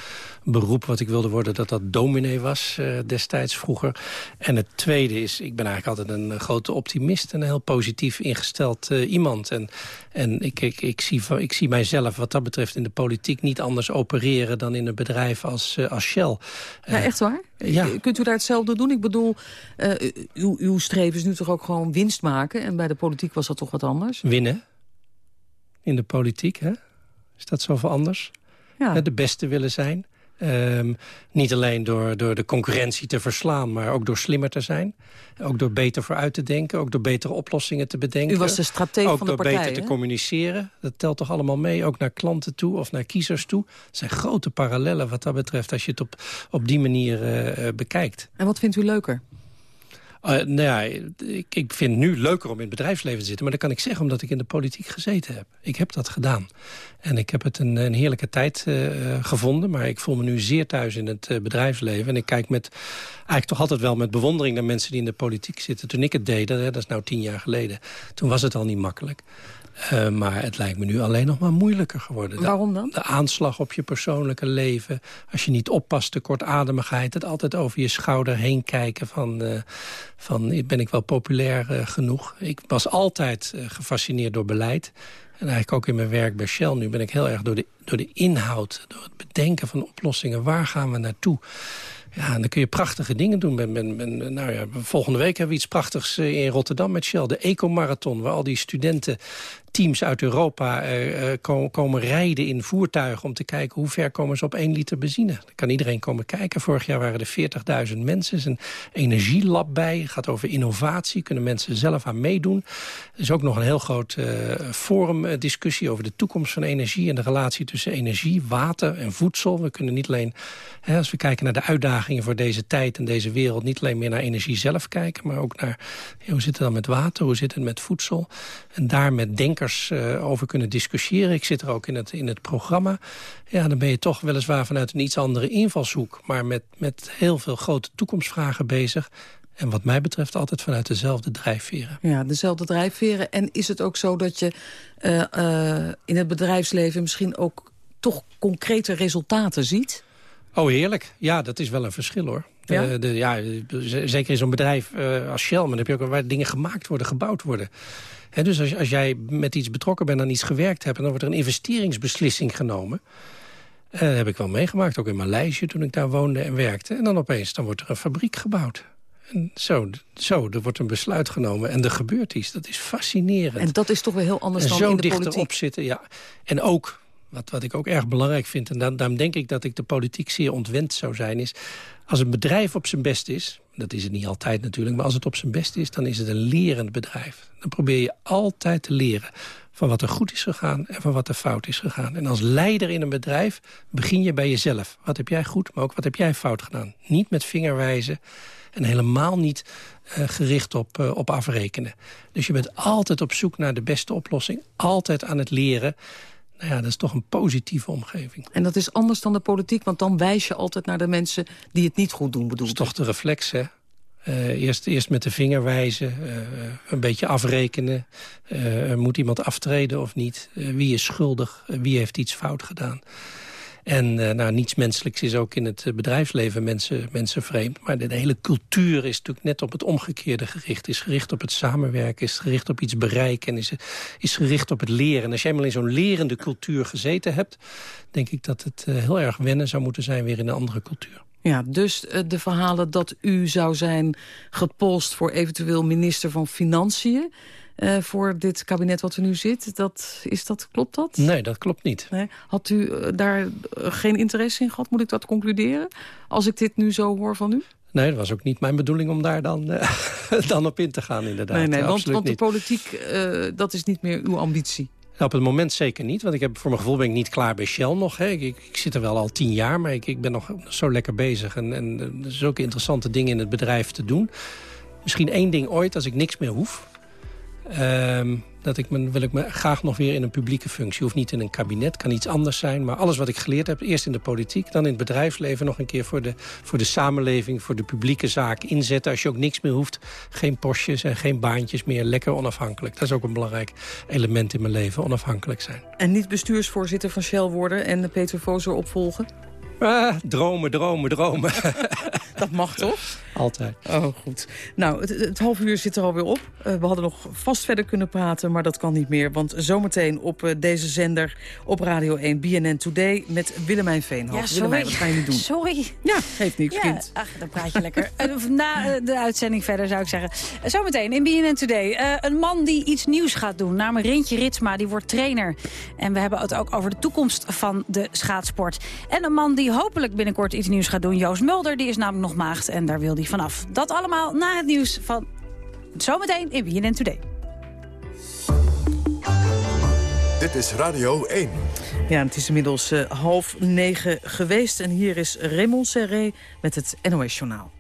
beroep wat ik wilde worden... dat dat dominee was uh, destijds vroeger. En het tweede is, ik ben eigenlijk altijd een grote optimist... en een heel positief ingesteld uh, iemand. En, en ik, ik, ik, zie, ik zie mijzelf wat dat betreft in de politiek... niet anders opereren dan in een bedrijf als, uh, als Shell. Ja, echt waar? Ja. Kunt u daar hetzelfde doen? Ik bedoel, uw, uw streven is nu toch ook gewoon winst maken... en bij de politiek was dat toch wat anders? Winnen in de politiek. Hè? Is dat zoveel anders? Ja. De beste willen zijn. Um, niet alleen door, door de concurrentie te verslaan, maar ook door slimmer te zijn. Ook door beter vooruit te denken, ook door betere oplossingen te bedenken. U was de stratege van de partij, Ook door beter te communiceren. Dat telt toch allemaal mee, ook naar klanten toe of naar kiezers toe. Het zijn grote parallellen wat dat betreft als je het op, op die manier uh, bekijkt. En wat vindt u leuker? Uh, nou ja, ik, vind nu leuker om in het bedrijfsleven te zitten. Maar dat kan ik zeggen omdat ik in de politiek gezeten heb. Ik heb dat gedaan. En ik heb het een, een heerlijke tijd uh, gevonden. Maar ik voel me nu zeer thuis in het uh, bedrijfsleven. En ik kijk met, eigenlijk toch altijd wel met bewondering naar mensen die in de politiek zitten. Toen ik het deed, dat, dat is nou tien jaar geleden. Toen was het al niet makkelijk. Uh, maar het lijkt me nu alleen nog maar moeilijker geworden. De, Waarom dan? De aanslag op je persoonlijke leven. Als je niet oppast, de kortademigheid. Het altijd over je schouder heen kijken van... Uh, van ben ik wel populair uh, genoeg? Ik was altijd gefascineerd door beleid. En eigenlijk ook in mijn werk bij Shell nu ben ik heel erg door de, door de inhoud... door het bedenken van oplossingen. Waar gaan we naartoe? Ja, en dan kun je prachtige dingen doen. Ben, ben, ben, nou ja, volgende week hebben we iets prachtigs in Rotterdam met Shell. De Eco-marathon, waar al die studenten teams uit Europa uh, komen, komen rijden in voertuigen... om te kijken hoe ver komen ze op 1 liter benzine. Dan kan iedereen komen kijken. Vorig jaar waren er 40.000 mensen. Er is een energielab bij. Het gaat over innovatie. Kunnen mensen zelf aan meedoen. Er is ook nog een heel groot uh, forum discussie over de toekomst van energie... en de relatie tussen energie, water en voedsel. We kunnen niet alleen, hè, als we kijken naar de uitdagingen voor deze tijd en deze wereld... niet alleen meer naar energie zelf kijken, maar ook naar... hoe zit het dan met water, hoe zit het met voedsel? En daar met denken uh, over kunnen discussiëren. Ik zit er ook in het, in het programma. Ja, dan ben je toch weliswaar vanuit een iets andere invalshoek... maar met, met heel veel grote toekomstvragen bezig... En wat mij betreft altijd vanuit dezelfde drijfveren. Ja, dezelfde drijfveren. En is het ook zo dat je uh, uh, in het bedrijfsleven misschien ook toch concrete resultaten ziet? Oh, heerlijk. Ja, dat is wel een verschil, hoor. Ja? Uh, de, ja zeker in zo'n bedrijf als Shell, maar dan heb je ook waar dingen gemaakt worden, gebouwd worden dus als, als jij met iets betrokken bent en iets gewerkt hebt... en dan wordt er een investeringsbeslissing genomen... Uh, dat heb ik wel meegemaakt, ook in Maleisië toen ik daar woonde en werkte. En dan opeens dan wordt er een fabriek gebouwd. En zo, zo, er wordt een besluit genomen en er gebeurt iets. Dat is fascinerend. En dat is toch weer heel anders en dan zo in de politiek. erop zitten, ja. En ook, wat, wat ik ook erg belangrijk vind... en dan, daarom denk ik dat ik de politiek zeer ontwend zou zijn... is als een bedrijf op zijn best is, dat is het niet altijd natuurlijk... maar als het op zijn best is, dan is het een lerend bedrijf. Dan probeer je altijd te leren van wat er goed is gegaan en van wat er fout is gegaan. En als leider in een bedrijf begin je bij jezelf. Wat heb jij goed, maar ook wat heb jij fout gedaan? Niet met vingerwijzen en helemaal niet uh, gericht op, uh, op afrekenen. Dus je bent altijd op zoek naar de beste oplossing. Altijd aan het leren. Nou ja, dat is toch een positieve omgeving. En dat is anders dan de politiek, want dan wijs je altijd naar de mensen die het niet goed doen, bedoel Dat is toch de reflex, hè? Uh, eerst, eerst met de vinger wijzen, uh, een beetje afrekenen. Uh, moet iemand aftreden of niet? wie is schuldig? wie heeft iets fout gedaan? En uh, nou, niets menselijks is ook in het uh, bedrijfsleven mensen, mensen vreemd. Maar de, hele cultuur is natuurlijk net op het omgekeerde gericht. Is gericht op het samenwerken, is gericht op iets bereiken... en is, is gericht op het leren. En als jij maar in zo'n lerende cultuur gezeten hebt... denk ik dat het uh, heel erg wennen zou moeten zijn weer in een andere cultuur. Ja, dus de verhalen dat u zou zijn gepolst voor eventueel minister van Financiën... Uh, voor dit kabinet wat er nu zit. Dat, is dat, klopt dat? Nee, dat klopt niet. Nee. Had u uh, daar geen interesse in gehad? Moet ik dat concluderen? Als ik dit nu zo hoor van u? Nee, dat was ook niet mijn bedoeling om daar dan, uh, dan op in te gaan, inderdaad. Nee, nee want, want de politiek, dat is niet meer uw ambitie. Nou, op het moment zeker niet, want ik heb, voor mijn gevoel ben ik niet klaar bij Shell nog. Hè. Ik, ik, zit er wel al tien jaar, maar ik, ik ben nog zo lekker bezig. En, en er zulke interessante dingen in het bedrijf te doen. Misschien één ding ooit, als ik niks meer hoef. Uh, dat ik me, wil ik me graag nog weer in een publieke functie. Hoeft niet in een kabinet, kan iets anders zijn. Maar alles wat ik geleerd heb, eerst in de politiek... dan in het bedrijfsleven nog een keer voor de, voor de samenleving... voor de publieke zaak inzetten. Als je ook niks meer hoeft, geen postjes en geen baantjes meer. Lekker onafhankelijk. Dat is ook een belangrijk element in mijn leven, onafhankelijk zijn. En niet bestuursvoorzitter van Shell worden en Peter Vozer opvolgen? Ah, dromen, dromen, dromen. Dat mag toch? Altijd. Oh, goed. Nou, het, het half uur zit er alweer op. Uh, we hadden nog vast verder kunnen praten, maar dat kan niet meer. Want zometeen op uh, deze zender op Radio 1 BNN Today met Willemijn Veenhoff. Ja, sorry. Willemijn, wat ga je nu doen? Sorry. Ja, geeft niks, ja, kind. Ach, dan praat je lekker. Uh, na de uitzending verder zou ik zeggen. zometeen in BNN Today. een man die iets nieuws gaat doen, namelijk Rintje Ritsma. Die wordt trainer. En we hebben het ook over de toekomst van de schaatsport. En een man die hopelijk binnenkort iets nieuws gaat doen, Joost Mulder. Die is namelijk nog maagd en daar wil hij vanaf. Dat allemaal na het nieuws van zometeen in BNN Today. Dit is Radio 1. Ja, het is inmiddels uh, half negen geweest. En hier is Raymond Serré met het NOS-journaal.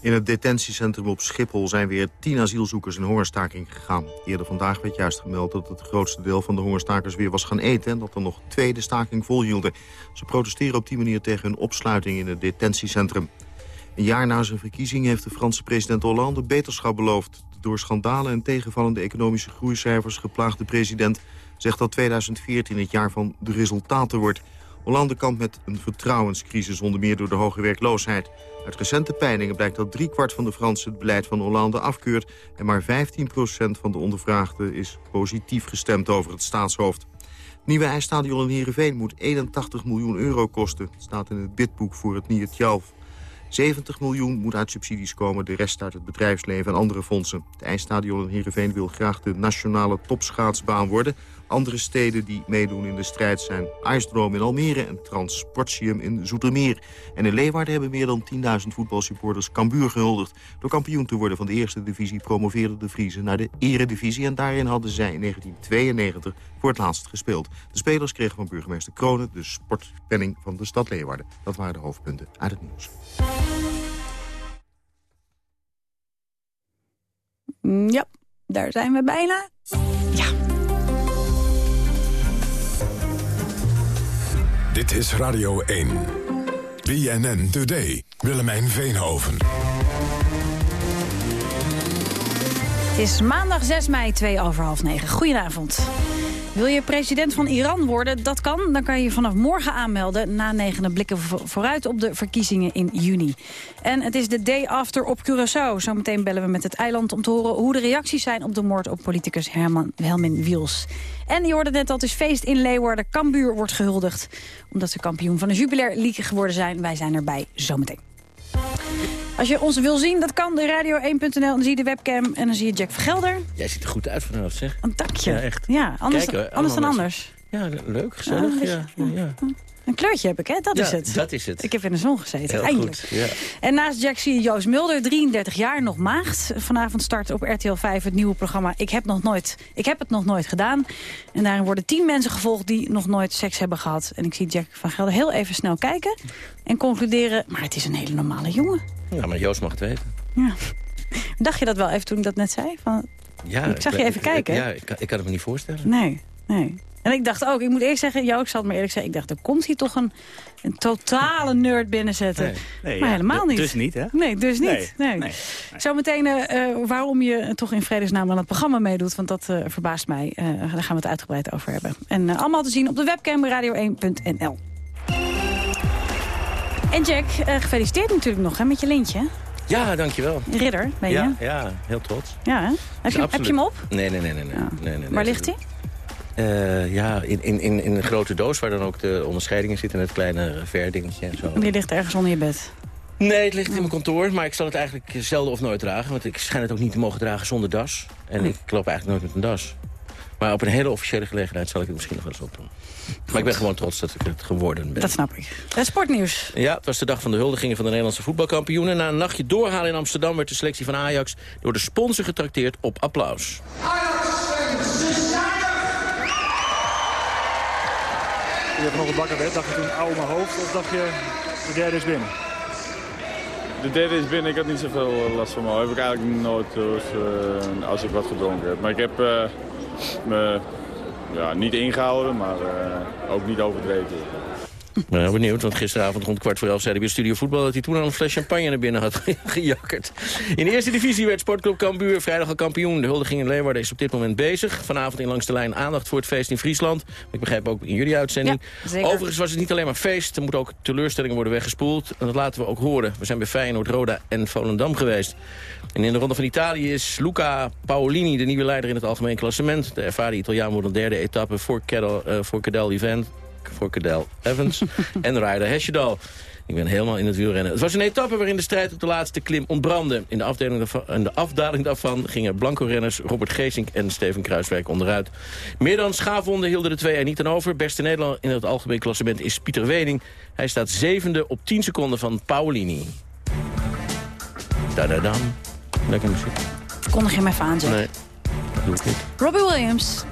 In het detentiecentrum op Schiphol zijn weer tien asielzoekers in hongerstaking gegaan. Eerder vandaag werd juist gemeld dat het grootste deel van de hongerstakers weer was gaan eten... en dat er nog twee de staking volhielden. Ze protesteren op die manier tegen hun opsluiting in het detentiecentrum. Een jaar na zijn verkiezing heeft de Franse president Hollande beterschap beloofd. De door schandalen en tegenvallende economische groeicijfers geplaagde president... zegt dat 2014 het jaar van de resultaten wordt. Hollande kampt met een vertrouwenscrisis, onder meer door de hoge werkloosheid. Uit recente peilingen blijkt dat driekwart van de Fransen het beleid van Hollande afkeurt... en maar 15% van de ondervraagden is positief gestemd over het staatshoofd. nieuwe ijsstadion in Heerenveen moet 81 miljoen euro kosten. Het staat in het bidboek voor het Nieuwe Tjalf. 70 miljoen moet uit subsidies komen, de rest uit het bedrijfsleven en andere fondsen. Het ijsstadion in Heerenveen wil graag de nationale topschaatsbaan worden. Andere steden die meedoen in de strijd zijn IJsdroom in Almere en Transportium in Zoetermeer. En in Leeuwarden hebben meer dan 10.000 voetbalsupporters Cambuur gehuldigd. Door kampioen te worden van de eerste divisie promoveerden de Vriezen naar de eredivisie. En daarin hadden zij in 1992 voor het laatst gespeeld. De spelers kregen van burgemeester Kronen de sportpenning van de stad Leeuwarden. Dat waren de hoofdpunten uit het nieuws. Ja, daar zijn we bijna. Dit is Radio 1. BNN Today. Willemijn Veenhoven. Het is maandag 6 mei, 2 over half 9. Goedenavond. Wil je president van Iran worden? Dat kan. Dan kan je je vanaf morgen aanmelden. Na negende blikken vooruit op de verkiezingen in juni. En het is de day after op Curaçao. Zometeen bellen we met het eiland om te horen hoe de reacties zijn... op de moord op politicus Herman Helmin Wiels. En je hoorde net al, het feest in Leeuwarden. Kambuur wordt gehuldigd. Omdat ze kampioen van de Jubilair League geworden zijn. Wij zijn erbij zometeen. Als je ons wil zien, dat kan. De radio1.nl. Dan zie je de webcam en dan zie je Jack Vergelder. Jij ziet er goed uit vanaf, zeg. Een dakje. Ja, echt. Ja, anders, Kijk, anders dan anders. Ja, leuk, gezellig. Ja, ja, ja. Een kleurtje heb ik, hè? Dat Ja, is het. dat is het. Ik heb in de zon gezeten, Heel eindelijk. goed, ja. En naast Jack zie je Joost Mulder, 33 jaar, nog maagd. Vanavond start op RTL 5 het nieuwe programma Ik heb, nog nooit, ik heb het nog nooit gedaan. En daarin worden tien mensen gevolgd die nog nooit seks hebben gehad. En ik zie Jack van Gelder heel even snel kijken en concluderen... maar het is een hele normale jongen. Ja, maar Joost mag het weten. Ja. Dacht je dat wel even toen ik dat net zei? Van, Ja, ik zag je even kijken. Ja, ik, kan- ik kan het me niet voorstellen. Nee, nee. En ik dacht ook, ik moet eerst zeggen, jou, ik zal het maar eerlijk zeggen... ik dacht, er komt hier toch een, een totale nerd binnenzetten. Nee. Nee, maar ja, helemaal niet. dus niet, hè? Nee, dus niet. Nee, Nee. nee, Zometeen eh, eh, waarom je toch in vredesnaam aan het programma meedoet... want dat eh, verbaast mij. Eh, daar gaan we het uitgebreid over hebben. En allemaal te zien op de webcam radio1.nl. En Jack, eh, gefeliciteerd natuurlijk nog hè, met je lintje. Ja, dankjewel. Ridder ben je. Ja, ja, heel trots. Ja, hè? Heb, je, heb je Absoluut. hem op? Nee, nee, nee. nee, nee. nee, nee Waar nee. ligt hij? Eh, ja, in, in, in, in een grote doos waar dan ook de onderscheidingen zitten... en het kleine verdingetje en zo. Die ligt ergens onder je bed. Nee, het ligt in mijn kantoor, maar ik zal het eigenlijk zelden of nooit dragen. Want ik schijn het ook niet te mogen dragen zonder das. En ik loop eigenlijk nooit met een das. Maar op een hele officiële gelegenheid zal ik het misschien nog wel eens opdoen. Maar ik ben gewoon trots dat ik het geworden ben. Dat snap ik. Het sportnieuws. Ja, het was de dag van de huldigingen van de Nederlandse voetbalkampioenen. Na een nachtje doorhalen in Amsterdam werd de selectie van Ajax... door de sponsor getrakteerd op applaus. Je hebt nog een bakker werd. Dacht je toen, oude mijn hoofd, of dacht je, de derde is binnen? De derde is binnen. Ik had niet zoveel eh, last van me. heb ik eigenlijk nooit dus, uh, als ik wat gedronken heb. Maar ik heb me ja, niet ingehouden, maar ook niet overdreven. Ben heel benieuwd, want gisteravond rond kwart voor elf zei hij bij Studio Voetbal... dat hij toen al een fles champagne naar binnen had gejakkerd. In de eerste divisie werd Sportclub Cambuur vrijdag al kampioen. De huldiging in Leeuwarden is op dit moment bezig. Vanavond in Langs de Lijn aandacht voor het feest in Friesland. Ik begrijp ook in jullie uitzending. Ja, Overigens was het niet alleen maar feest. Er moeten ook teleurstellingen worden weggespoeld. En dat laten we ook horen. We zijn bij Feyenoord, Roda en Volendam geweest. En in de Ronde van Italië is Luca Paolini de nieuwe leider in het algemeen klassement. De ervaren Italiaan wordt een derde etappe voor Cadel, uh, voor Cadel Event voor Cadel Evans en Ryder Hesjedal. Ik ben helemaal in het wielrennen. Het was een etappe waarin de strijd op de laatste klim ontbrandde. In de, afdeling daarvan, in de afdaling daarvan gingen Blanco-renners Robert Geesink en Steven Kruiswijk onderuit. Meer dan schaafwonden hielden de twee er niet aan over. Beste Nederland in het algemeen klassement is Pieter Wening. Hij staat zevende op 10 seconden van Paolini. Dadadam. Lekker muziek. Kondig je hem even aan, zeg. Nee, dat doe ik niet. Robbie Williams,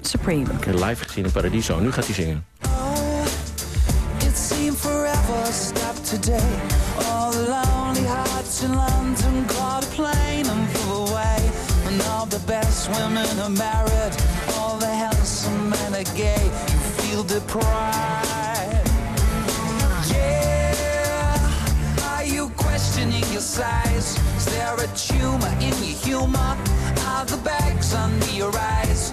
Supreme. Ik heb live gezien in Paradiso. Nu gaat hij zingen. Forever stop today. All the lonely hearts in London caught a plane and flew away. And all the best women are married, all the handsome men are gay. You feel deprived. Yeah, are you questioning your size? Is there a tumor in your humor? Are the bags under your eyes?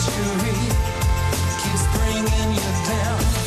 Century keeps bringing you down.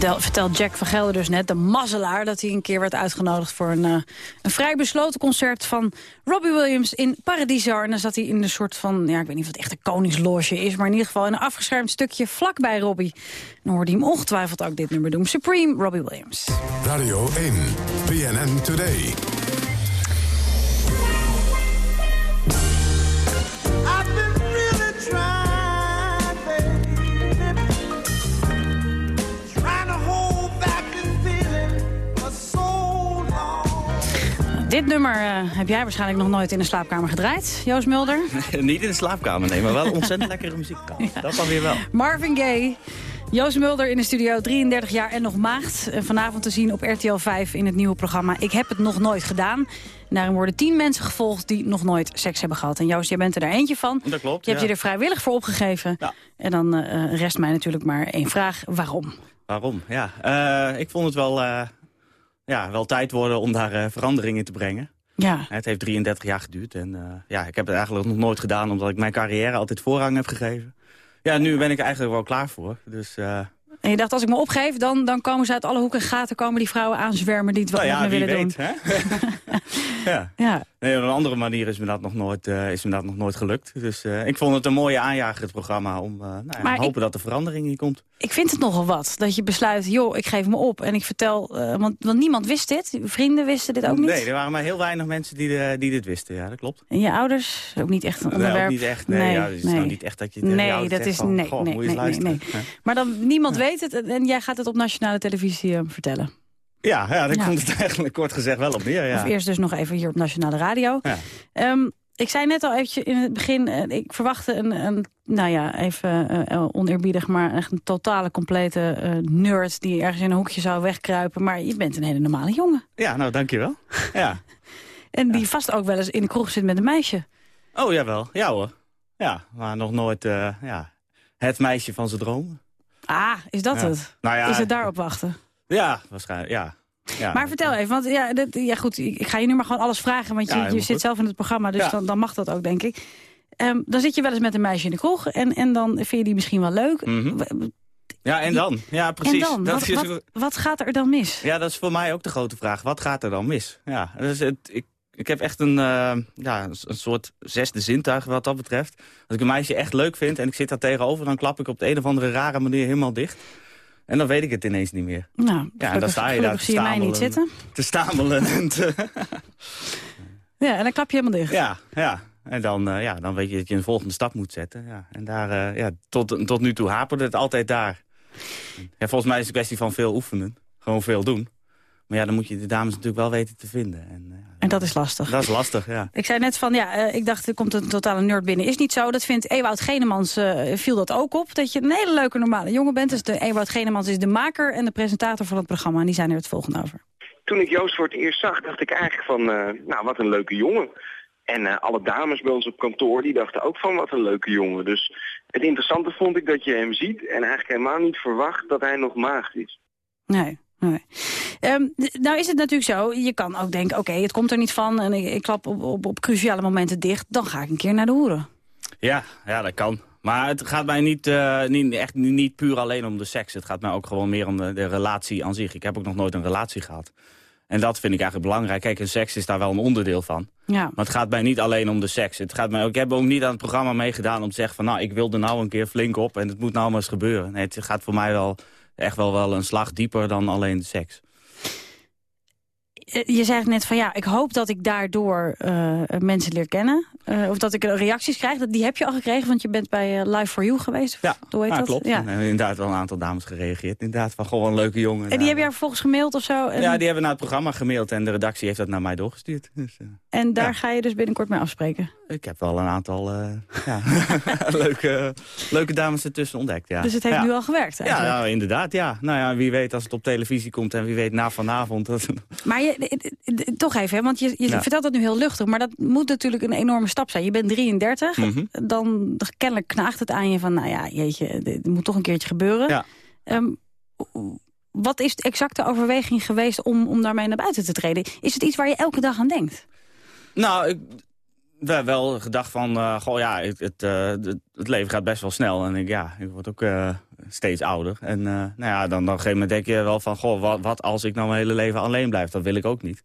Vertelt Jack van Gelder dus net, de mazzelaar... dat hij een keer werd uitgenodigd voor een, uh, een vrij besloten concert... van Robbie Williams in Paradisar. En dan zat hij in een soort van, ja, ik weet niet of het echt een koningsloge is... maar in ieder geval in een afgeschermd stukje vlakbij Robbie. Dan hoorde hij ongetwijfeld ook dit nummer doen. Supreme, Robbie Williams. Radio 1, BNN Today. Dit nummer uh, heb jij waarschijnlijk nog nooit in de slaapkamer gedraaid, Joost Mulder? Niet in de slaapkamer, nee, maar wel ontzettend lekkere muziek. Ja. Dat dan weer wel. Marvin Gaye. Joost Mulder in de studio, 33 jaar en nog maagd. Vanavond te zien op RTL 5 in het nieuwe programma Ik heb het nog nooit gedaan. En daarin worden tien mensen gevolgd die nog nooit seks hebben gehad. En Joost, jij bent er daar eentje van. Dat klopt, Je hebt ja. je er vrijwillig voor opgegeven. Ja. En dan uh, rest mij natuurlijk maar één vraag. Waarom? Waarom? Ja, uh, ik vond het wel, ja, wel tijd worden om daar uh, verandering in te brengen. Ja. Het heeft 33 jaar geduurd en uh, ja, ik heb het eigenlijk nog nooit gedaan... omdat ik mijn carrière altijd voorrang heb gegeven. Ja, nu ben ik eigenlijk wel klaar voor. Dus, uh... En je dacht, als ik me opgeef, dan, dan komen ze uit alle hoeken en gaten... komen die vrouwen aanzwermen die het wel nou ja, me willen weet, doen. Hè? ja. ja. Nee, op een andere manier is me dat nog nooit, uh, is me dat nog nooit gelukt. Dus uh, ik vond het een mooie aanjager, het programma. Om uh, nou ja, hopen ik, dat er verandering in komt. Ik vind het nogal wat. Dat je besluit, joh, ik geef me op. En ik vertel, want, want niemand wist dit. Vrienden wisten dit ook niet. Nee, er waren maar heel weinig mensen die, de, die dit wisten. Ja, dat klopt. En je ouders? Ook niet echt een onderwerp? Nee, ook niet echt. Nee, nee, ja, het is nee. nou niet echt dat je Nee, dat is... Van, nee, goh, nee, nee. Maar dan, niemand ja. weet het en jij gaat het op nationale televisie vertellen. Ja, ja, daar ja. komt het eigenlijk kort gezegd wel op neer. Ja. Of eerst dus nog even hier op Nationale Radio. Ja. Um, ik zei net al eventjes in het begin, uh, ik verwachtte een, een nou ja, even uh, oneerbiedig, maar echt een totale, complete uh, nerd die ergens in een hoekje zou wegkruipen. Maar je bent een hele normale jongen. Ja, nou, dankjewel. Ja. en die vast ook wel eens in de kroeg zit met een meisje. Oh, jawel. Ja hoor. Ja, maar nog nooit ja, het meisje van zijn dromen. Ah, is dat het? Nou ja, is het daarop wachten? Ja, waarschijnlijk, ja. ja. Maar vertel even, want ja, dit, ja goed, ik ga je nu maar gewoon alles vragen... want je, Ja, je heel zit goed. zelf in het programma, dus Ja. dan, dan mag dat ook, denk ik. Ehm, dan zit je wel eens met een meisje in de kroeg... en, en dan vind je die misschien wel leuk. Mhm. Ja, en dan? Ja, precies. En dan? Dat Wat, is- wat, wat gaat er dan mis? Ja, dat is voor mij ook de grote vraag. Wat gaat er dan mis? Ja, dus het, ik, ik heb echt een, eh, ja, een soort zesde zintuig wat dat betreft. Als ik een meisje echt leuk vind en ik zit daar tegenover... dan klap ik op de een of andere rare manier helemaal dicht. En dan weet ik het ineens niet meer. Nou, Ja, en dan sta je daar te zie je mij niet zitten. Te stamelen. en te- Ja, en dan klap je helemaal dicht. ja, ja. En dan, eh, ja, dan weet je dat je een volgende stap moet zetten. Ja. En daar, eh, ja, tot, tot nu toe haperde het altijd daar. Ja, volgens mij is het een kwestie van veel oefenen. Gewoon veel doen. Maar ja, dan moet je de dames natuurlijk wel weten te vinden. En, eh, En dat is lastig. dat is lastig, ja. Ik zei net van, ja, eh, ik dacht, er komt een totale nerd binnen. Is niet zo. Dat vindt Ewout Genemans, eh, viel dat ook op. Dat je een hele leuke, normale jongen bent. Dus de Ewout Genemans is de maker en de presentator van het programma. En die zijn er het volgende over. Toen ik Joost voor het eerst zag, dacht ik eigenlijk van, eh, nou, wat een leuke jongen. En eh, alle dames bij ons op kantoor, die dachten ook van, wat een leuke jongen. Dus het interessante vond ik dat je hem ziet en eigenlijk helemaal niet verwacht dat hij nog maagd is. Nee, nee. Ehm, nou is het natuurlijk zo, je kan ook denken, oké, het komt er niet van... en ik, ik klap op, op, op cruciale momenten dicht, dan ga ik een keer naar de hoeren. Ja, ja, dat kan. Maar het gaat mij niet, eh, niet, echt niet, puur alleen om de seks. Het gaat mij ook gewoon meer om de, de relatie aan zich. Ik heb ook nog nooit een relatie gehad. En dat vind ik eigenlijk belangrijk. Kijk, en seks is daar wel een onderdeel van. Ja. Maar het gaat mij niet alleen om de seks. Het gaat mij ook, ik heb ook niet aan het programma meegedaan om te zeggen van... nou, ik wil er nou een keer flink op en het moet nou maar eens gebeuren. Nee, het gaat voor mij wel echt wel, wel een slag dieper dan alleen de seks. Eh, Je zei net van ja, ik hoop dat ik daardoor eh, mensen leer kennen. Eh, of dat ik reacties krijg. Dat- Die heb je al gekregen, want je bent bij Live for You geweest. Of Ja, hoe heet ja dat? klopt. Ja. En er hebben inderdaad wel een aantal dames gereageerd. Inderdaad, van gewoon een leuke jongen. En die Nou, heb jij vervolgens gemaild of zo? En, Ja, die hebben naar het programma gemaild en de redactie heeft dat naar mij doorgestuurd. Dus, en daar ga je dus binnenkort mee afspreken. ik heb wel een aantal eh, ja, leuke, leuke dames ertussen ontdekt. Ja. Dus het heeft ja. nu al gewerkt Ja, eigenlijk. nou, inderdaad, ja. Nou ja, wie weet als het op televisie komt en wie weet na vanavond. Dat... Maar je, toch even, hè, want je, je Ja. vertelt dat nu heel luchtig. Maar dat moet natuurlijk een enorme stap zijn. Je bent 33, Mhm. dan kennelijk knaagt het aan je van... nou ja, jeetje, dit moet toch een keertje gebeuren. Ja. Ehm, wat is de exacte overweging geweest om, om daarmee naar buiten te treden? Is het iets waar je elke dag aan denkt? Nou, ik wel, wel gedacht van, eh, goh ja, eh, het, het leven gaat best wel snel. En ik, ja, ik word ook, eh, steeds ouder. En nou ja, dan, dan op een gegeven moment denk je wel van... Goh, wat, wat als ik nou mijn hele leven alleen blijf? Dat wil ik ook niet.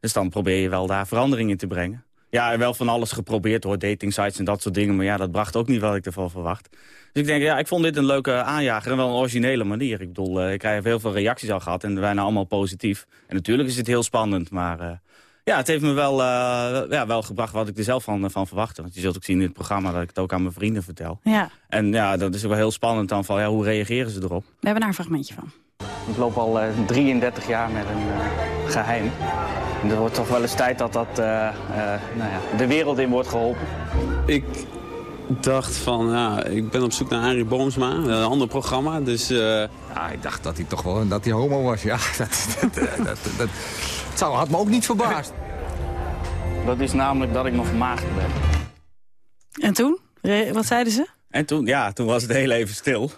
Dus dan probeer je wel daar verandering in te brengen. Ja, wel van alles geprobeerd hoor, dating sites en dat soort dingen. Maar ja, dat bracht ook niet wat ik ervan verwacht. Dus ik denk, ja, ik vond dit een leuke aanjager en wel een originele manier. Ik bedoel, ik heb heel veel reacties al gehad en bijna allemaal positief. En natuurlijk is het heel spannend, maar... Uh, ja, het heeft me wel, uh, ja, wel gebracht wat ik er zelf van, van verwachtte. Want je zult ook zien in het programma dat ik het ook aan mijn vrienden vertel. Ja. En ja, dat is ook wel heel spannend dan van, ja, hoe reageren ze erop? We hebben daar een fragmentje van. Ik loop al 33 jaar met een geheim. En er wordt toch wel eens tijd dat dat nou ja, de wereld in wordt geholpen. Ik dacht van, ja, ik ben op zoek naar Arie Boomsma, een ander programma. Dus, uh... Ja, ik dacht dat hij toch wel dat hij homo was. Ja, dat, dat, dat, dat, zou, had me ook niet verbaasd. Dat is namelijk dat ik nog maagd ben. En toen? Wat zeiden ze? En toen, ja, toen was het heel even stil.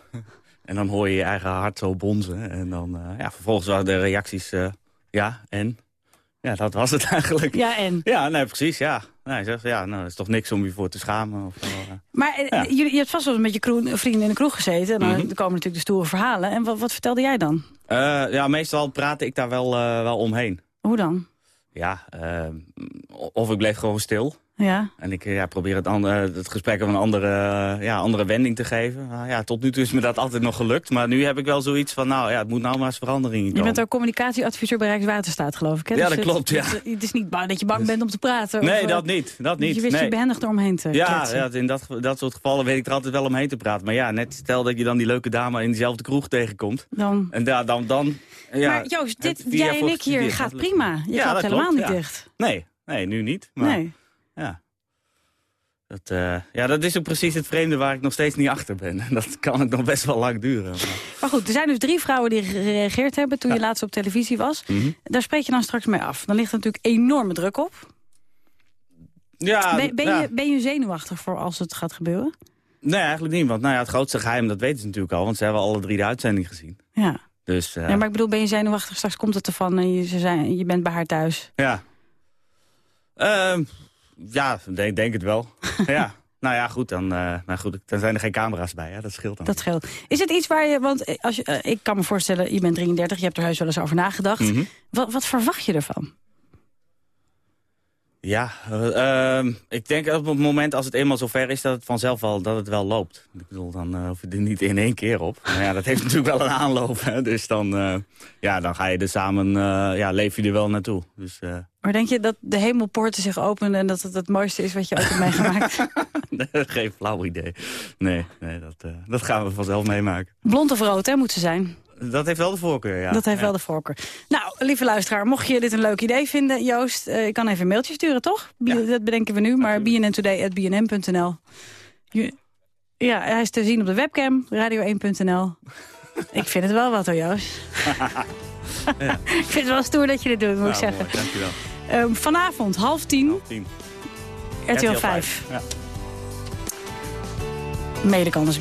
En dan hoor je je eigen hart zo bonzen. En dan, uh, ja, vervolgens waren de reacties, uh, ja, en? Ja, dat was het eigenlijk. Ja, en? Ja, nee, precies, ja. Nee, hij zegt, ja, nou, dat is toch niks om je voor te schamen. Of, uh, maar ja. je, je hebt vast wel eens met je kroen, vrienden in de kroeg gezeten. En dan mm -hmm. komen natuurlijk de stoere verhalen. En wat, wat vertelde jij dan? Uh, ja, meestal praatte ik daar wel, uh, wel omheen. Hoe dan? Ja, of ik bleef gewoon stil. Ja. En ik ja, probeer het, andere, het gesprek een andere, ja, andere wending te geven. Uh, ja, tot nu toe is me dat altijd nog gelukt. Maar nu heb ik wel zoiets van, nou ja, het moet nou maar eens verandering komen. Je bent ook communicatieadviseur bij Rijkswaterstaat, geloof ik. Hè? Ja, dus dat klopt, ja. Het, het, is niet dat je bang bent om te praten. Nee, of, dat niet. Dat niet. Je wist nee. je behendig eromheen te Ja, ja in dat, dat soort gevallen weet ik er altijd wel omheen te praten. Maar ja, net stel dat je dan die leuke dame in diezelfde kroeg tegenkomt. Dan... En daar dan... dan ja, maar Joost, dit, jij en ik hier gaat prima. Je ja, gaat helemaal klopt, niet ja. dicht. Nee, nee, nu niet. Maar, nee. Ja. Dat, uh, ja, dat is ook precies het vreemde waar ik nog steeds niet achter ben. Dat kan ook nog best wel lang duren. Maar, maar goed, er zijn dus drie vrouwen die gereageerd hebben toen ja. je laatst op televisie was. Mm -hmm. Daar spreek je dan straks mee af. Dan ligt er natuurlijk enorme druk op. Ja, ben, ben, ja. Je, ben je zenuwachtig voor als het gaat gebeuren? Nee, eigenlijk niet. Want nou ja, het grootste geheim, dat weten ze natuurlijk al. Want ze hebben alle drie de uitzending gezien. Ja. Dus, uh, ja, maar ik bedoel, ben je zenuwachtig? Straks komt het ervan en je, ze zijn, je bent bij haar thuis. Ja. Uh, ja, denk, denk het wel. ja. Nou ja, goed, dan, uh, nou goed, dan zijn er geen camera's bij. Hè? Dat scheelt dan. Dat scheelt. Is het iets waar je, want als je, uh, ik kan me voorstellen, je bent 33, je hebt er heus wel eens over nagedacht. Mm -hmm. wat, wat verwacht je ervan? Ja, uh, ik denk op het moment als het eenmaal zover is dat het vanzelf wel, dat het wel loopt. Ik bedoel, dan uh, hoef je er niet in één keer op. Maar ja, dat heeft natuurlijk wel een aanloop. Hè? Dus dan, uh, ja, dan ga je er samen, uh, ja, leef je er wel naartoe. Dus, maar denk je dat de hemelpoorten zich openen en dat het het mooiste is wat je ooit hebt meegemaakt? geen flauw idee. Nee, nee dat, dat gaan we vanzelf meemaken. Blond of rood, hè, moet ze zijn? Dat heeft wel de voorkeur, ja. Dat heeft ja. wel de voorkeur. Nou, lieve luisteraar, mocht je dit een leuk idee vinden, Joost... Uh, ik kan even een mailtje sturen, toch? Ja. Dat bedenken we nu, maar bnntoday.bnm.nl. Ja, hij is te zien op de webcam, radio1.nl. ik vind het wel wat hoor, Joost. ja. ik vind het wel stoer dat je dit doet, moet nou, ik zeggen. Mooi, dankjewel. Um, vanavond, half tien, half tien. RTL, RTL 5. 5. Ja. Mede kan dus.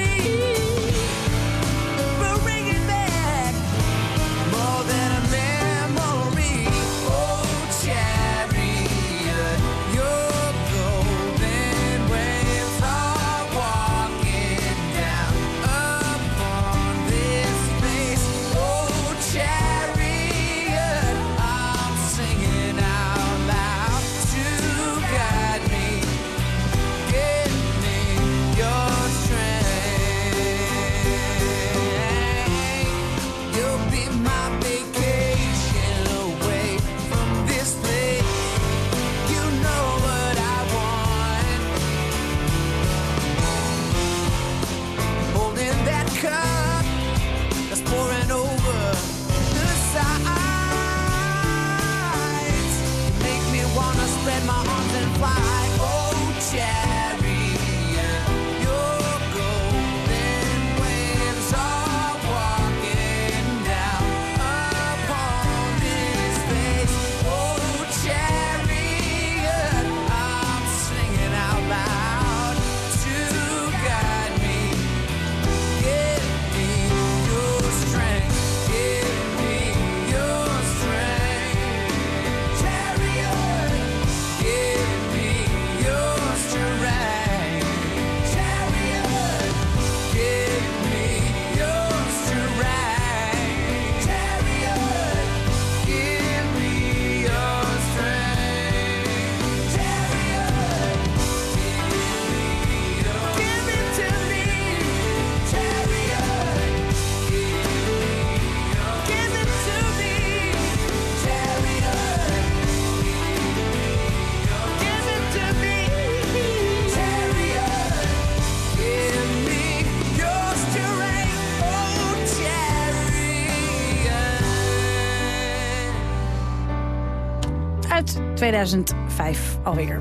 2005 alweer.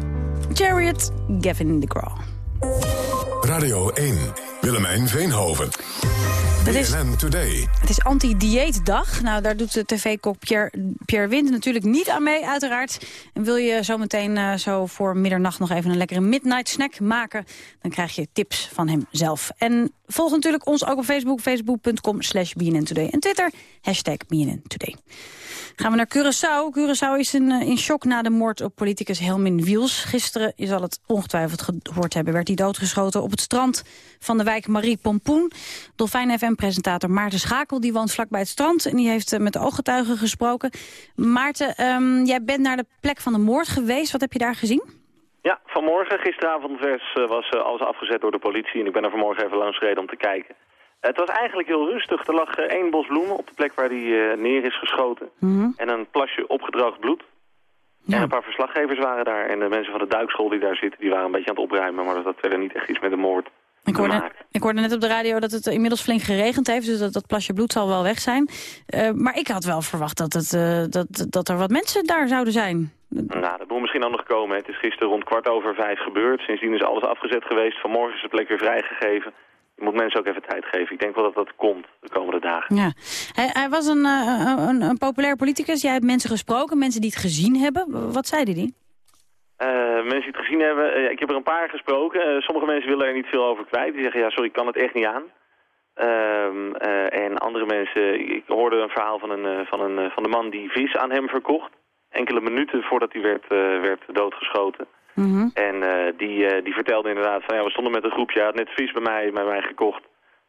Chariot, Gavin DeGraw. Radio 1, Willemijn Veenhoven. Het is, Today. het is anti-dieetdag. Nou, daar doet de tv-kok Pierre, Pierre Wind natuurlijk niet aan mee, uiteraard. En wil je zometeen uh, zo voor middernacht nog even een lekkere midnight snack maken... dan krijg je tips van hem zelf. En volg natuurlijk ons ook op Facebook, facebook.com slash Today. En Twitter, hashtag BNN Today. Gaan we naar Curaçao. Curaçao is in, in shock na de moord op politicus Helmin Wiels. Gisteren, je zal het ongetwijfeld gehoord hebben, werd hij doodgeschoten op het strand van de wijk Marie Pompoen. Dolfijn FM-presentator Maarten Schakel, die woont vlakbij het strand en die heeft met de ooggetuigen gesproken. Maarten, um, jij bent naar de plek van de moord geweest. Wat heb je daar gezien? Ja, vanmorgen, gisteravond was, was alles afgezet door de politie en ik ben er vanmorgen even langs gereden om te kijken. Het was eigenlijk heel rustig. Er lag één bos bloemen op de plek waar hij uh, neer is geschoten. Mhm. Mm -hmm. En een plasje opgedroogd bloed. Ja. En een paar verslaggevers waren daar. En de mensen van de duikschool die daar zitten, die waren een beetje aan het opruimen. Maar dat had verder niet echt iets met de moord ik hoorde, ik hoorde net op de radio dat het inmiddels flink geregend heeft. Dus dat, dat plasje bloed zal wel weg zijn. Uh, maar ik had wel verwacht dat, het, uh, dat, dat er wat mensen daar zouden zijn. Nou, dat moet misschien nog komen. Het is gisteren rond kwart over vijf gebeurd. Sindsdien is alles afgezet geweest. Vanmorgen is de plek weer vrijgegeven moet mensen ook even tijd geven. Ik denk wel dat dat komt de komende dagen. Ja. Hij, hij was een, uh, een, een, populair politicus. Jij hebt mensen gesproken, mensen die het gezien hebben. Wat zeiden die? Uh, mensen die het gezien hebben, uh, ik heb er een paar gesproken. sommige mensen willen er niet veel over kwijt. Die zeggen, ja sorry, ik kan het echt niet aan. Ehm, en andere mensen, ik hoorde een verhaal van, een, van, een, van de man die vis aan hem verkocht. Enkele minuten voordat hij werd, werd doodgeschoten. Mm -hmm. En uh, die, uh, die vertelde inderdaad van ja, we stonden met een groepje, hij had net vis bij mij, bij mij gekocht.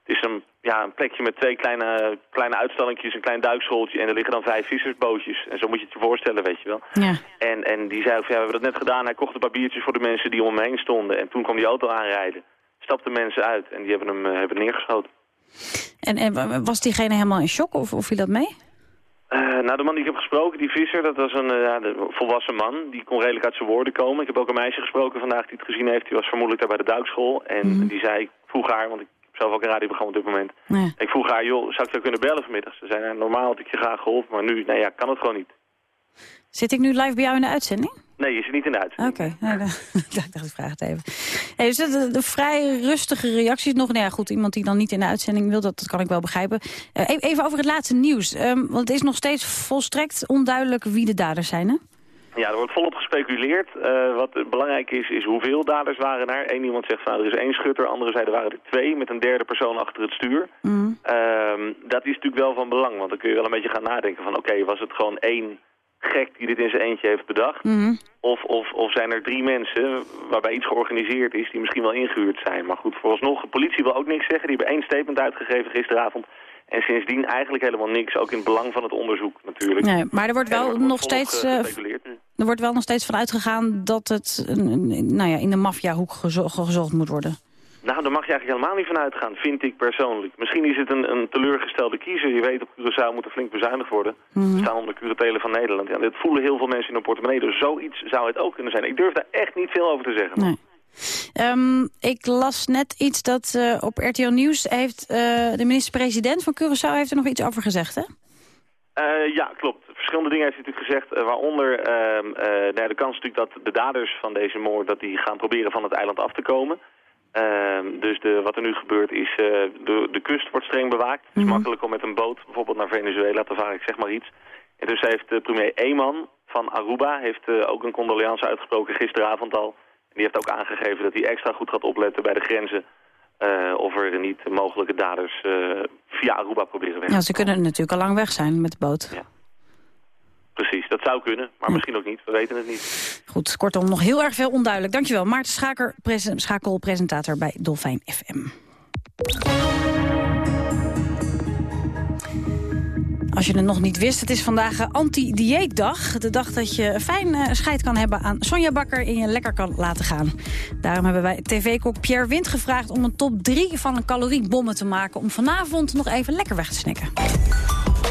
Het is een, ja, een plekje met twee kleine, kleine uitstallingjes, een klein duikschooltje en er liggen dan vijf vissersbootjes. En zo moet je het je voorstellen, weet je wel. Ja. En, en die zei ook van ja, we hebben dat net gedaan, hij kocht een paar biertjes voor de mensen die om hem heen stonden. En toen kwam die auto aanrijden, stapten mensen uit en die hebben hem uh, hebben neergeschoten. En, en was diegene helemaal in shock of, of viel dat mee? Uh, nou, de man die ik heb gesproken, die visser, dat was een uh, ja, volwassen man. Die kon redelijk uit zijn woorden komen. Ik heb ook een meisje gesproken vandaag die het gezien heeft. Die was vermoedelijk daar bij de duikschool. En Mhm. mm -hmm. die zei, ik vroeg haar, want ik heb zelf ook een radioprogramma op dit moment. Ik vroeg haar, joh, zou ik jou kunnen bellen vanmiddag? Ze zei, nou, normaal had ik je graag geholpen, maar nu, nee, ja, kan het gewoon niet. Zit ik nu live bij jou in de uitzending? Nee, je zit niet in de uitzending. Oké, okay. nee, ik dacht, ik vraag het even. Hey, dus de, de, vrij rustige reacties nog. Nou ja, goed, iemand die dan niet in de uitzending wil, dat, dat kan ik wel begrijpen. Uh, even over het laatste nieuws. Um, want het is nog steeds volstrekt onduidelijk wie de daders zijn, hè? Ja, er wordt volop gespeculeerd. Uh, wat belangrijk is, is hoeveel daders waren er. Eén iemand zegt van nou, er is één schutter, andere zeiden waren er twee... met een derde persoon achter het stuur. Mm. Uh, dat is natuurlijk wel van belang, want dan kun je wel een beetje gaan nadenken van... oké, okay, was het gewoon één gek die dit in zijn eentje heeft bedacht? Mm -hmm. Of, of, of zijn er drie mensen waarbij iets georganiseerd is die misschien wel ingehuurd zijn. Maar goed, vooralsnog, de politie wil ook niks zeggen. Die hebben één statement uitgegeven gisteravond. En sindsdien eigenlijk helemaal niks, ook in het belang van het onderzoek natuurlijk. Nee, maar er wordt wel wordt nog steeds... Uh, er wordt wel nog steeds van uitgegaan dat het nou ja, in de maffiahoek gezo gezocht moet worden. Nou, daar mag je eigenlijk helemaal niet van uitgaan, vind ik persoonlijk. Misschien is het een, een teleurgestelde kiezer. Je weet, op Curaçao moet er flink bezuinigd worden. Mm -hmm. We staan onder curatelen van Nederland. Ja, dit voelen heel veel mensen in hun portemonnee. Dus zoiets zou het ook kunnen zijn. Ik durf daar echt niet veel over te zeggen. Nee. Um, ik las net iets dat uh, op RTL Nieuws heeft uh, de minister-president van Curaçao heeft er nog iets over gezegd, hè? Uh, ja, klopt. Verschillende dingen heeft hij natuurlijk gezegd. waaronder nou, de kans natuurlijk dat de daders van deze moord... dat die gaan proberen van het eiland af te komen. Ehm, dus de, wat er nu gebeurt is, de, de kust wordt streng bewaakt. Het is Mhm. mm -hmm. makkelijk om met een boot bijvoorbeeld naar Venezuela te varen, ik zeg maar iets. En dus heeft premier Eeman van Aruba heeft, ook een condoleance uitgesproken gisteravond al... Die heeft ook aangegeven dat hij extra goed gaat opletten bij de grenzen... Of er niet mogelijke daders via Aruba proberen weg te Ja, ze kunnen natuurlijk al lang weg zijn met de boot. Ja. Precies, dat zou kunnen, maar ja. misschien ook niet. We weten het niet. Goed, kortom, nog heel erg veel onduidelijk. Dankjewel, Maarten Schaker, pres schakelpresentator bij Dolfijn FM. Als je het nog niet wist, het is vandaag anti-dieetdag. De dag dat je fijn uh, scheid kan hebben aan Sonja Bakker en je lekker kan laten gaan. Daarom hebben wij tv-kok Pierre Wind gevraagd om een top 3 van een caloriebommen te maken... om vanavond nog even lekker weg te snacken.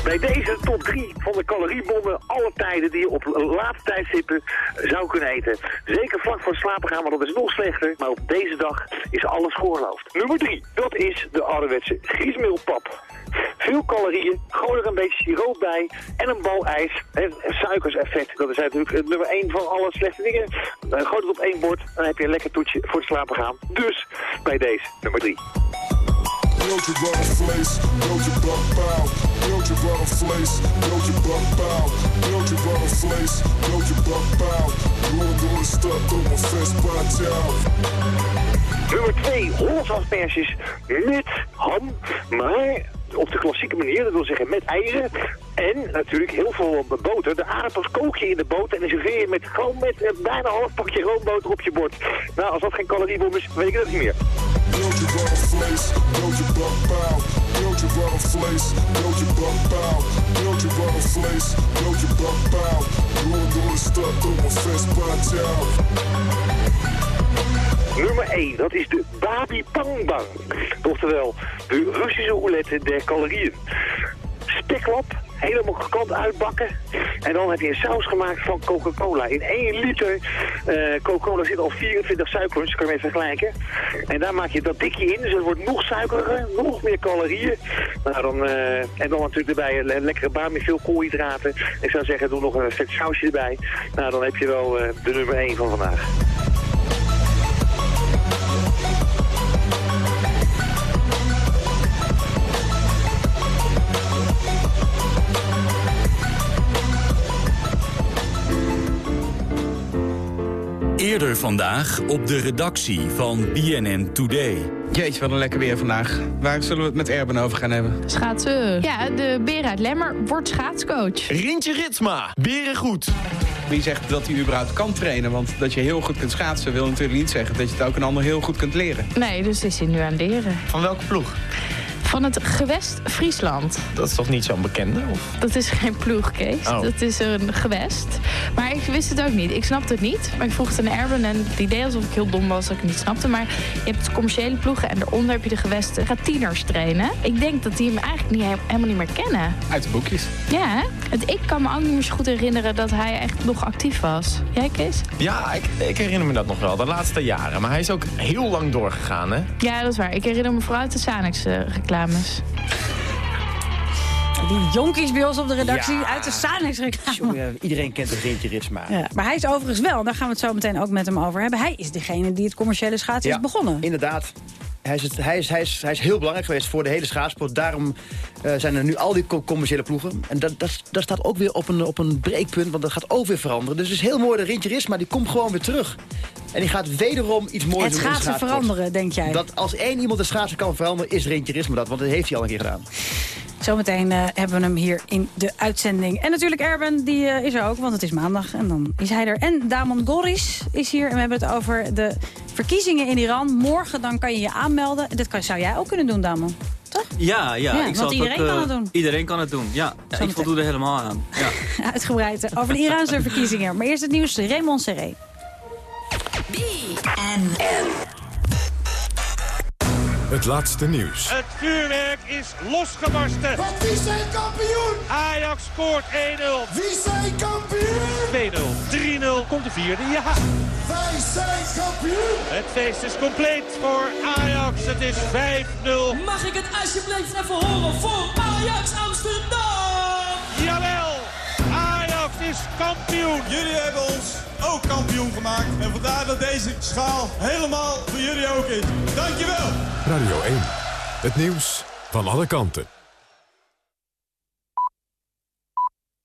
Bij deze top 3 van de caloriebommen, alle tijden die je op laatste tijdstippen zou kunnen eten. Zeker vlak voor slapen gaan, want dat is nog slechter. Maar op deze dag is alles geoorloofd. Nummer 3, dat is de ouderwetse griesmeelpap. Veel calorieën, gooi er een beetje siroop bij en een bal ijs. En suikerseffect, dat is natuurlijk nummer 1 van alle slechte dingen. Uh, gooi het op één bord, dan heb je een lekker toetje voor het slapen gaan. Dus bij deze, nummer 3. Broodje warm vlees, broodje bakpauw. Broodje warm vlees, broodje bakpauw. Broodje warm vlees, broodje bakpauw. Rollen door de stad op een Vespa-tjauw. Nummer 2, Hollandse asperges met ham, maar op de klassieke manier, dat wil zeggen met eieren. En natuurlijk heel veel boter. De aardappels kook je in de boter en dan serveer je met, gewoon met eh, bijna een half pakje roomboter op je bord. Nou, als dat geen caloriebom is, weet ik het niet meer. Broodje warm vlees, broodje bakpauw. Broodje warm vlees, broodje bakpauw. Broodje warm vlees, broodje bakpauw. Rollen door de stad op een Vespa-tjauw. Nummer 1, dat is de Babi Pangbang. Oftewel, de Russische roulette der calorieën. Speklap, helemaal gekant uitbakken. En dan heb je een saus gemaakt van Coca-Cola. In 1 liter eh, Coca-Cola zit al 24 suikers, kan je mee vergelijken. En daar maak je dat dikje in, dus het wordt nog suikeriger, nog meer calorieën. Nou, dan, eh, en dan natuurlijk erbij een le- lekkere baan met veel koolhydraten. Ik zou zeggen, doe nog een vet sausje erbij. Nou, dan heb je wel eh, de nummer 1 van vandaag. Eerder vandaag op de redactie van BNN Today. Jeetje, wat een lekker weer vandaag. Waar zullen we het met Erben over gaan hebben? Schaatsen. Ja, de beer uit Lemmer wordt schaatscoach. Rintje Ritsma, berengoed. Wie zegt dat hij überhaupt kan trainen? Want dat je heel goed kunt schaatsen wil natuurlijk niet zeggen dat je het ook een ander heel goed kunt leren. Nee, dus is hij nu aan het leren. Van welke ploeg? Van het gewest Friesland. Dat is toch niet zo'n bekende? Of? Dat is geen ploeg, Kees. Oh. Dat is een gewest. Maar ik wist het ook niet. Ik snapte het niet. Maar ik vroeg het aan Erben en het idee alsof ik heel dom was dat ik het niet snapte. Maar je hebt commerciële ploegen en daaronder heb je de gewesten. Gaat tieners trainen. Ik denk dat die hem eigenlijk niet, helemaal niet meer kennen. Uit de boekjes. Ja, hè? Het, ik kan me ook niet meer zo goed herinneren dat hij echt nog actief was. Jij, Kees? Ja, ik, ik herinner me dat nog wel, de laatste jaren. Maar hij is ook heel lang doorgegaan, hè? Ja, dat is waar. Ik herinner me vooral uit de Die jonkies bij ons op de redactie Ja. uit de Sanex reclame. Jongen, iedereen kent het Rintje Ritsma. Ja, maar hij is overigens wel, daar gaan we het zo meteen ook met hem over hebben. Hij is degene die het commerciële schaatsen Ja, is begonnen. Inderdaad. Hij is, het, hij, is, hij, is, hij is heel belangrijk geweest voor de hele schaatsport. Daarom eh, zijn er nu al die co- commerciële ploegen. En dat, dat, dat staat ook weer op een, op een breekpunt, want dat gaat ook weer veranderen. Dus het is heel mooi, de Rintje Ritsma, die komt gewoon weer terug. En die gaat wederom iets moois Het doen de schaatsen veranderen, denk jij? Dat als één iemand de schaatsen kan veranderen, is Rintje Ritsma dat. Want dat heeft hij al een keer gedaan. Zometeen eh, hebben we hem hier in de uitzending. En natuurlijk Erben, die eh, is er ook, want het is maandag. En dan is hij er. En Damon Goris is hier. En we hebben het over de verkiezingen in Iran. Morgen dan kan je je aanmelden. Dat kan, zou jij ook kunnen doen, Damon. Ja, ja, Ja, ik want zal iedereen kan eh, het doen. Iedereen kan het doen, ja. ja ik voldoe er helemaal aan. Ja. Uitgebreid over de Iraanse verkiezingen. Maar eerst het nieuws, Raymond Serré. Het laatste nieuws. Het vuurwerk is losgebarsten. Want wie zijn kampioen? Ajax scoort 1-0. Wie zijn kampioen? 2-0, 3-0, komt de vierde, ja. Wij zijn kampioen. Het feest is compleet voor Ajax. Het is 5-0. Mag ik het alsjeblieft even horen voor Ajax Amsterdam? Is kampioen. Jullie hebben ons ook kampioen gemaakt. En vandaar dat deze schaal helemaal voor jullie ook is. Dankjewel. Radio 1. Het nieuws van alle kanten.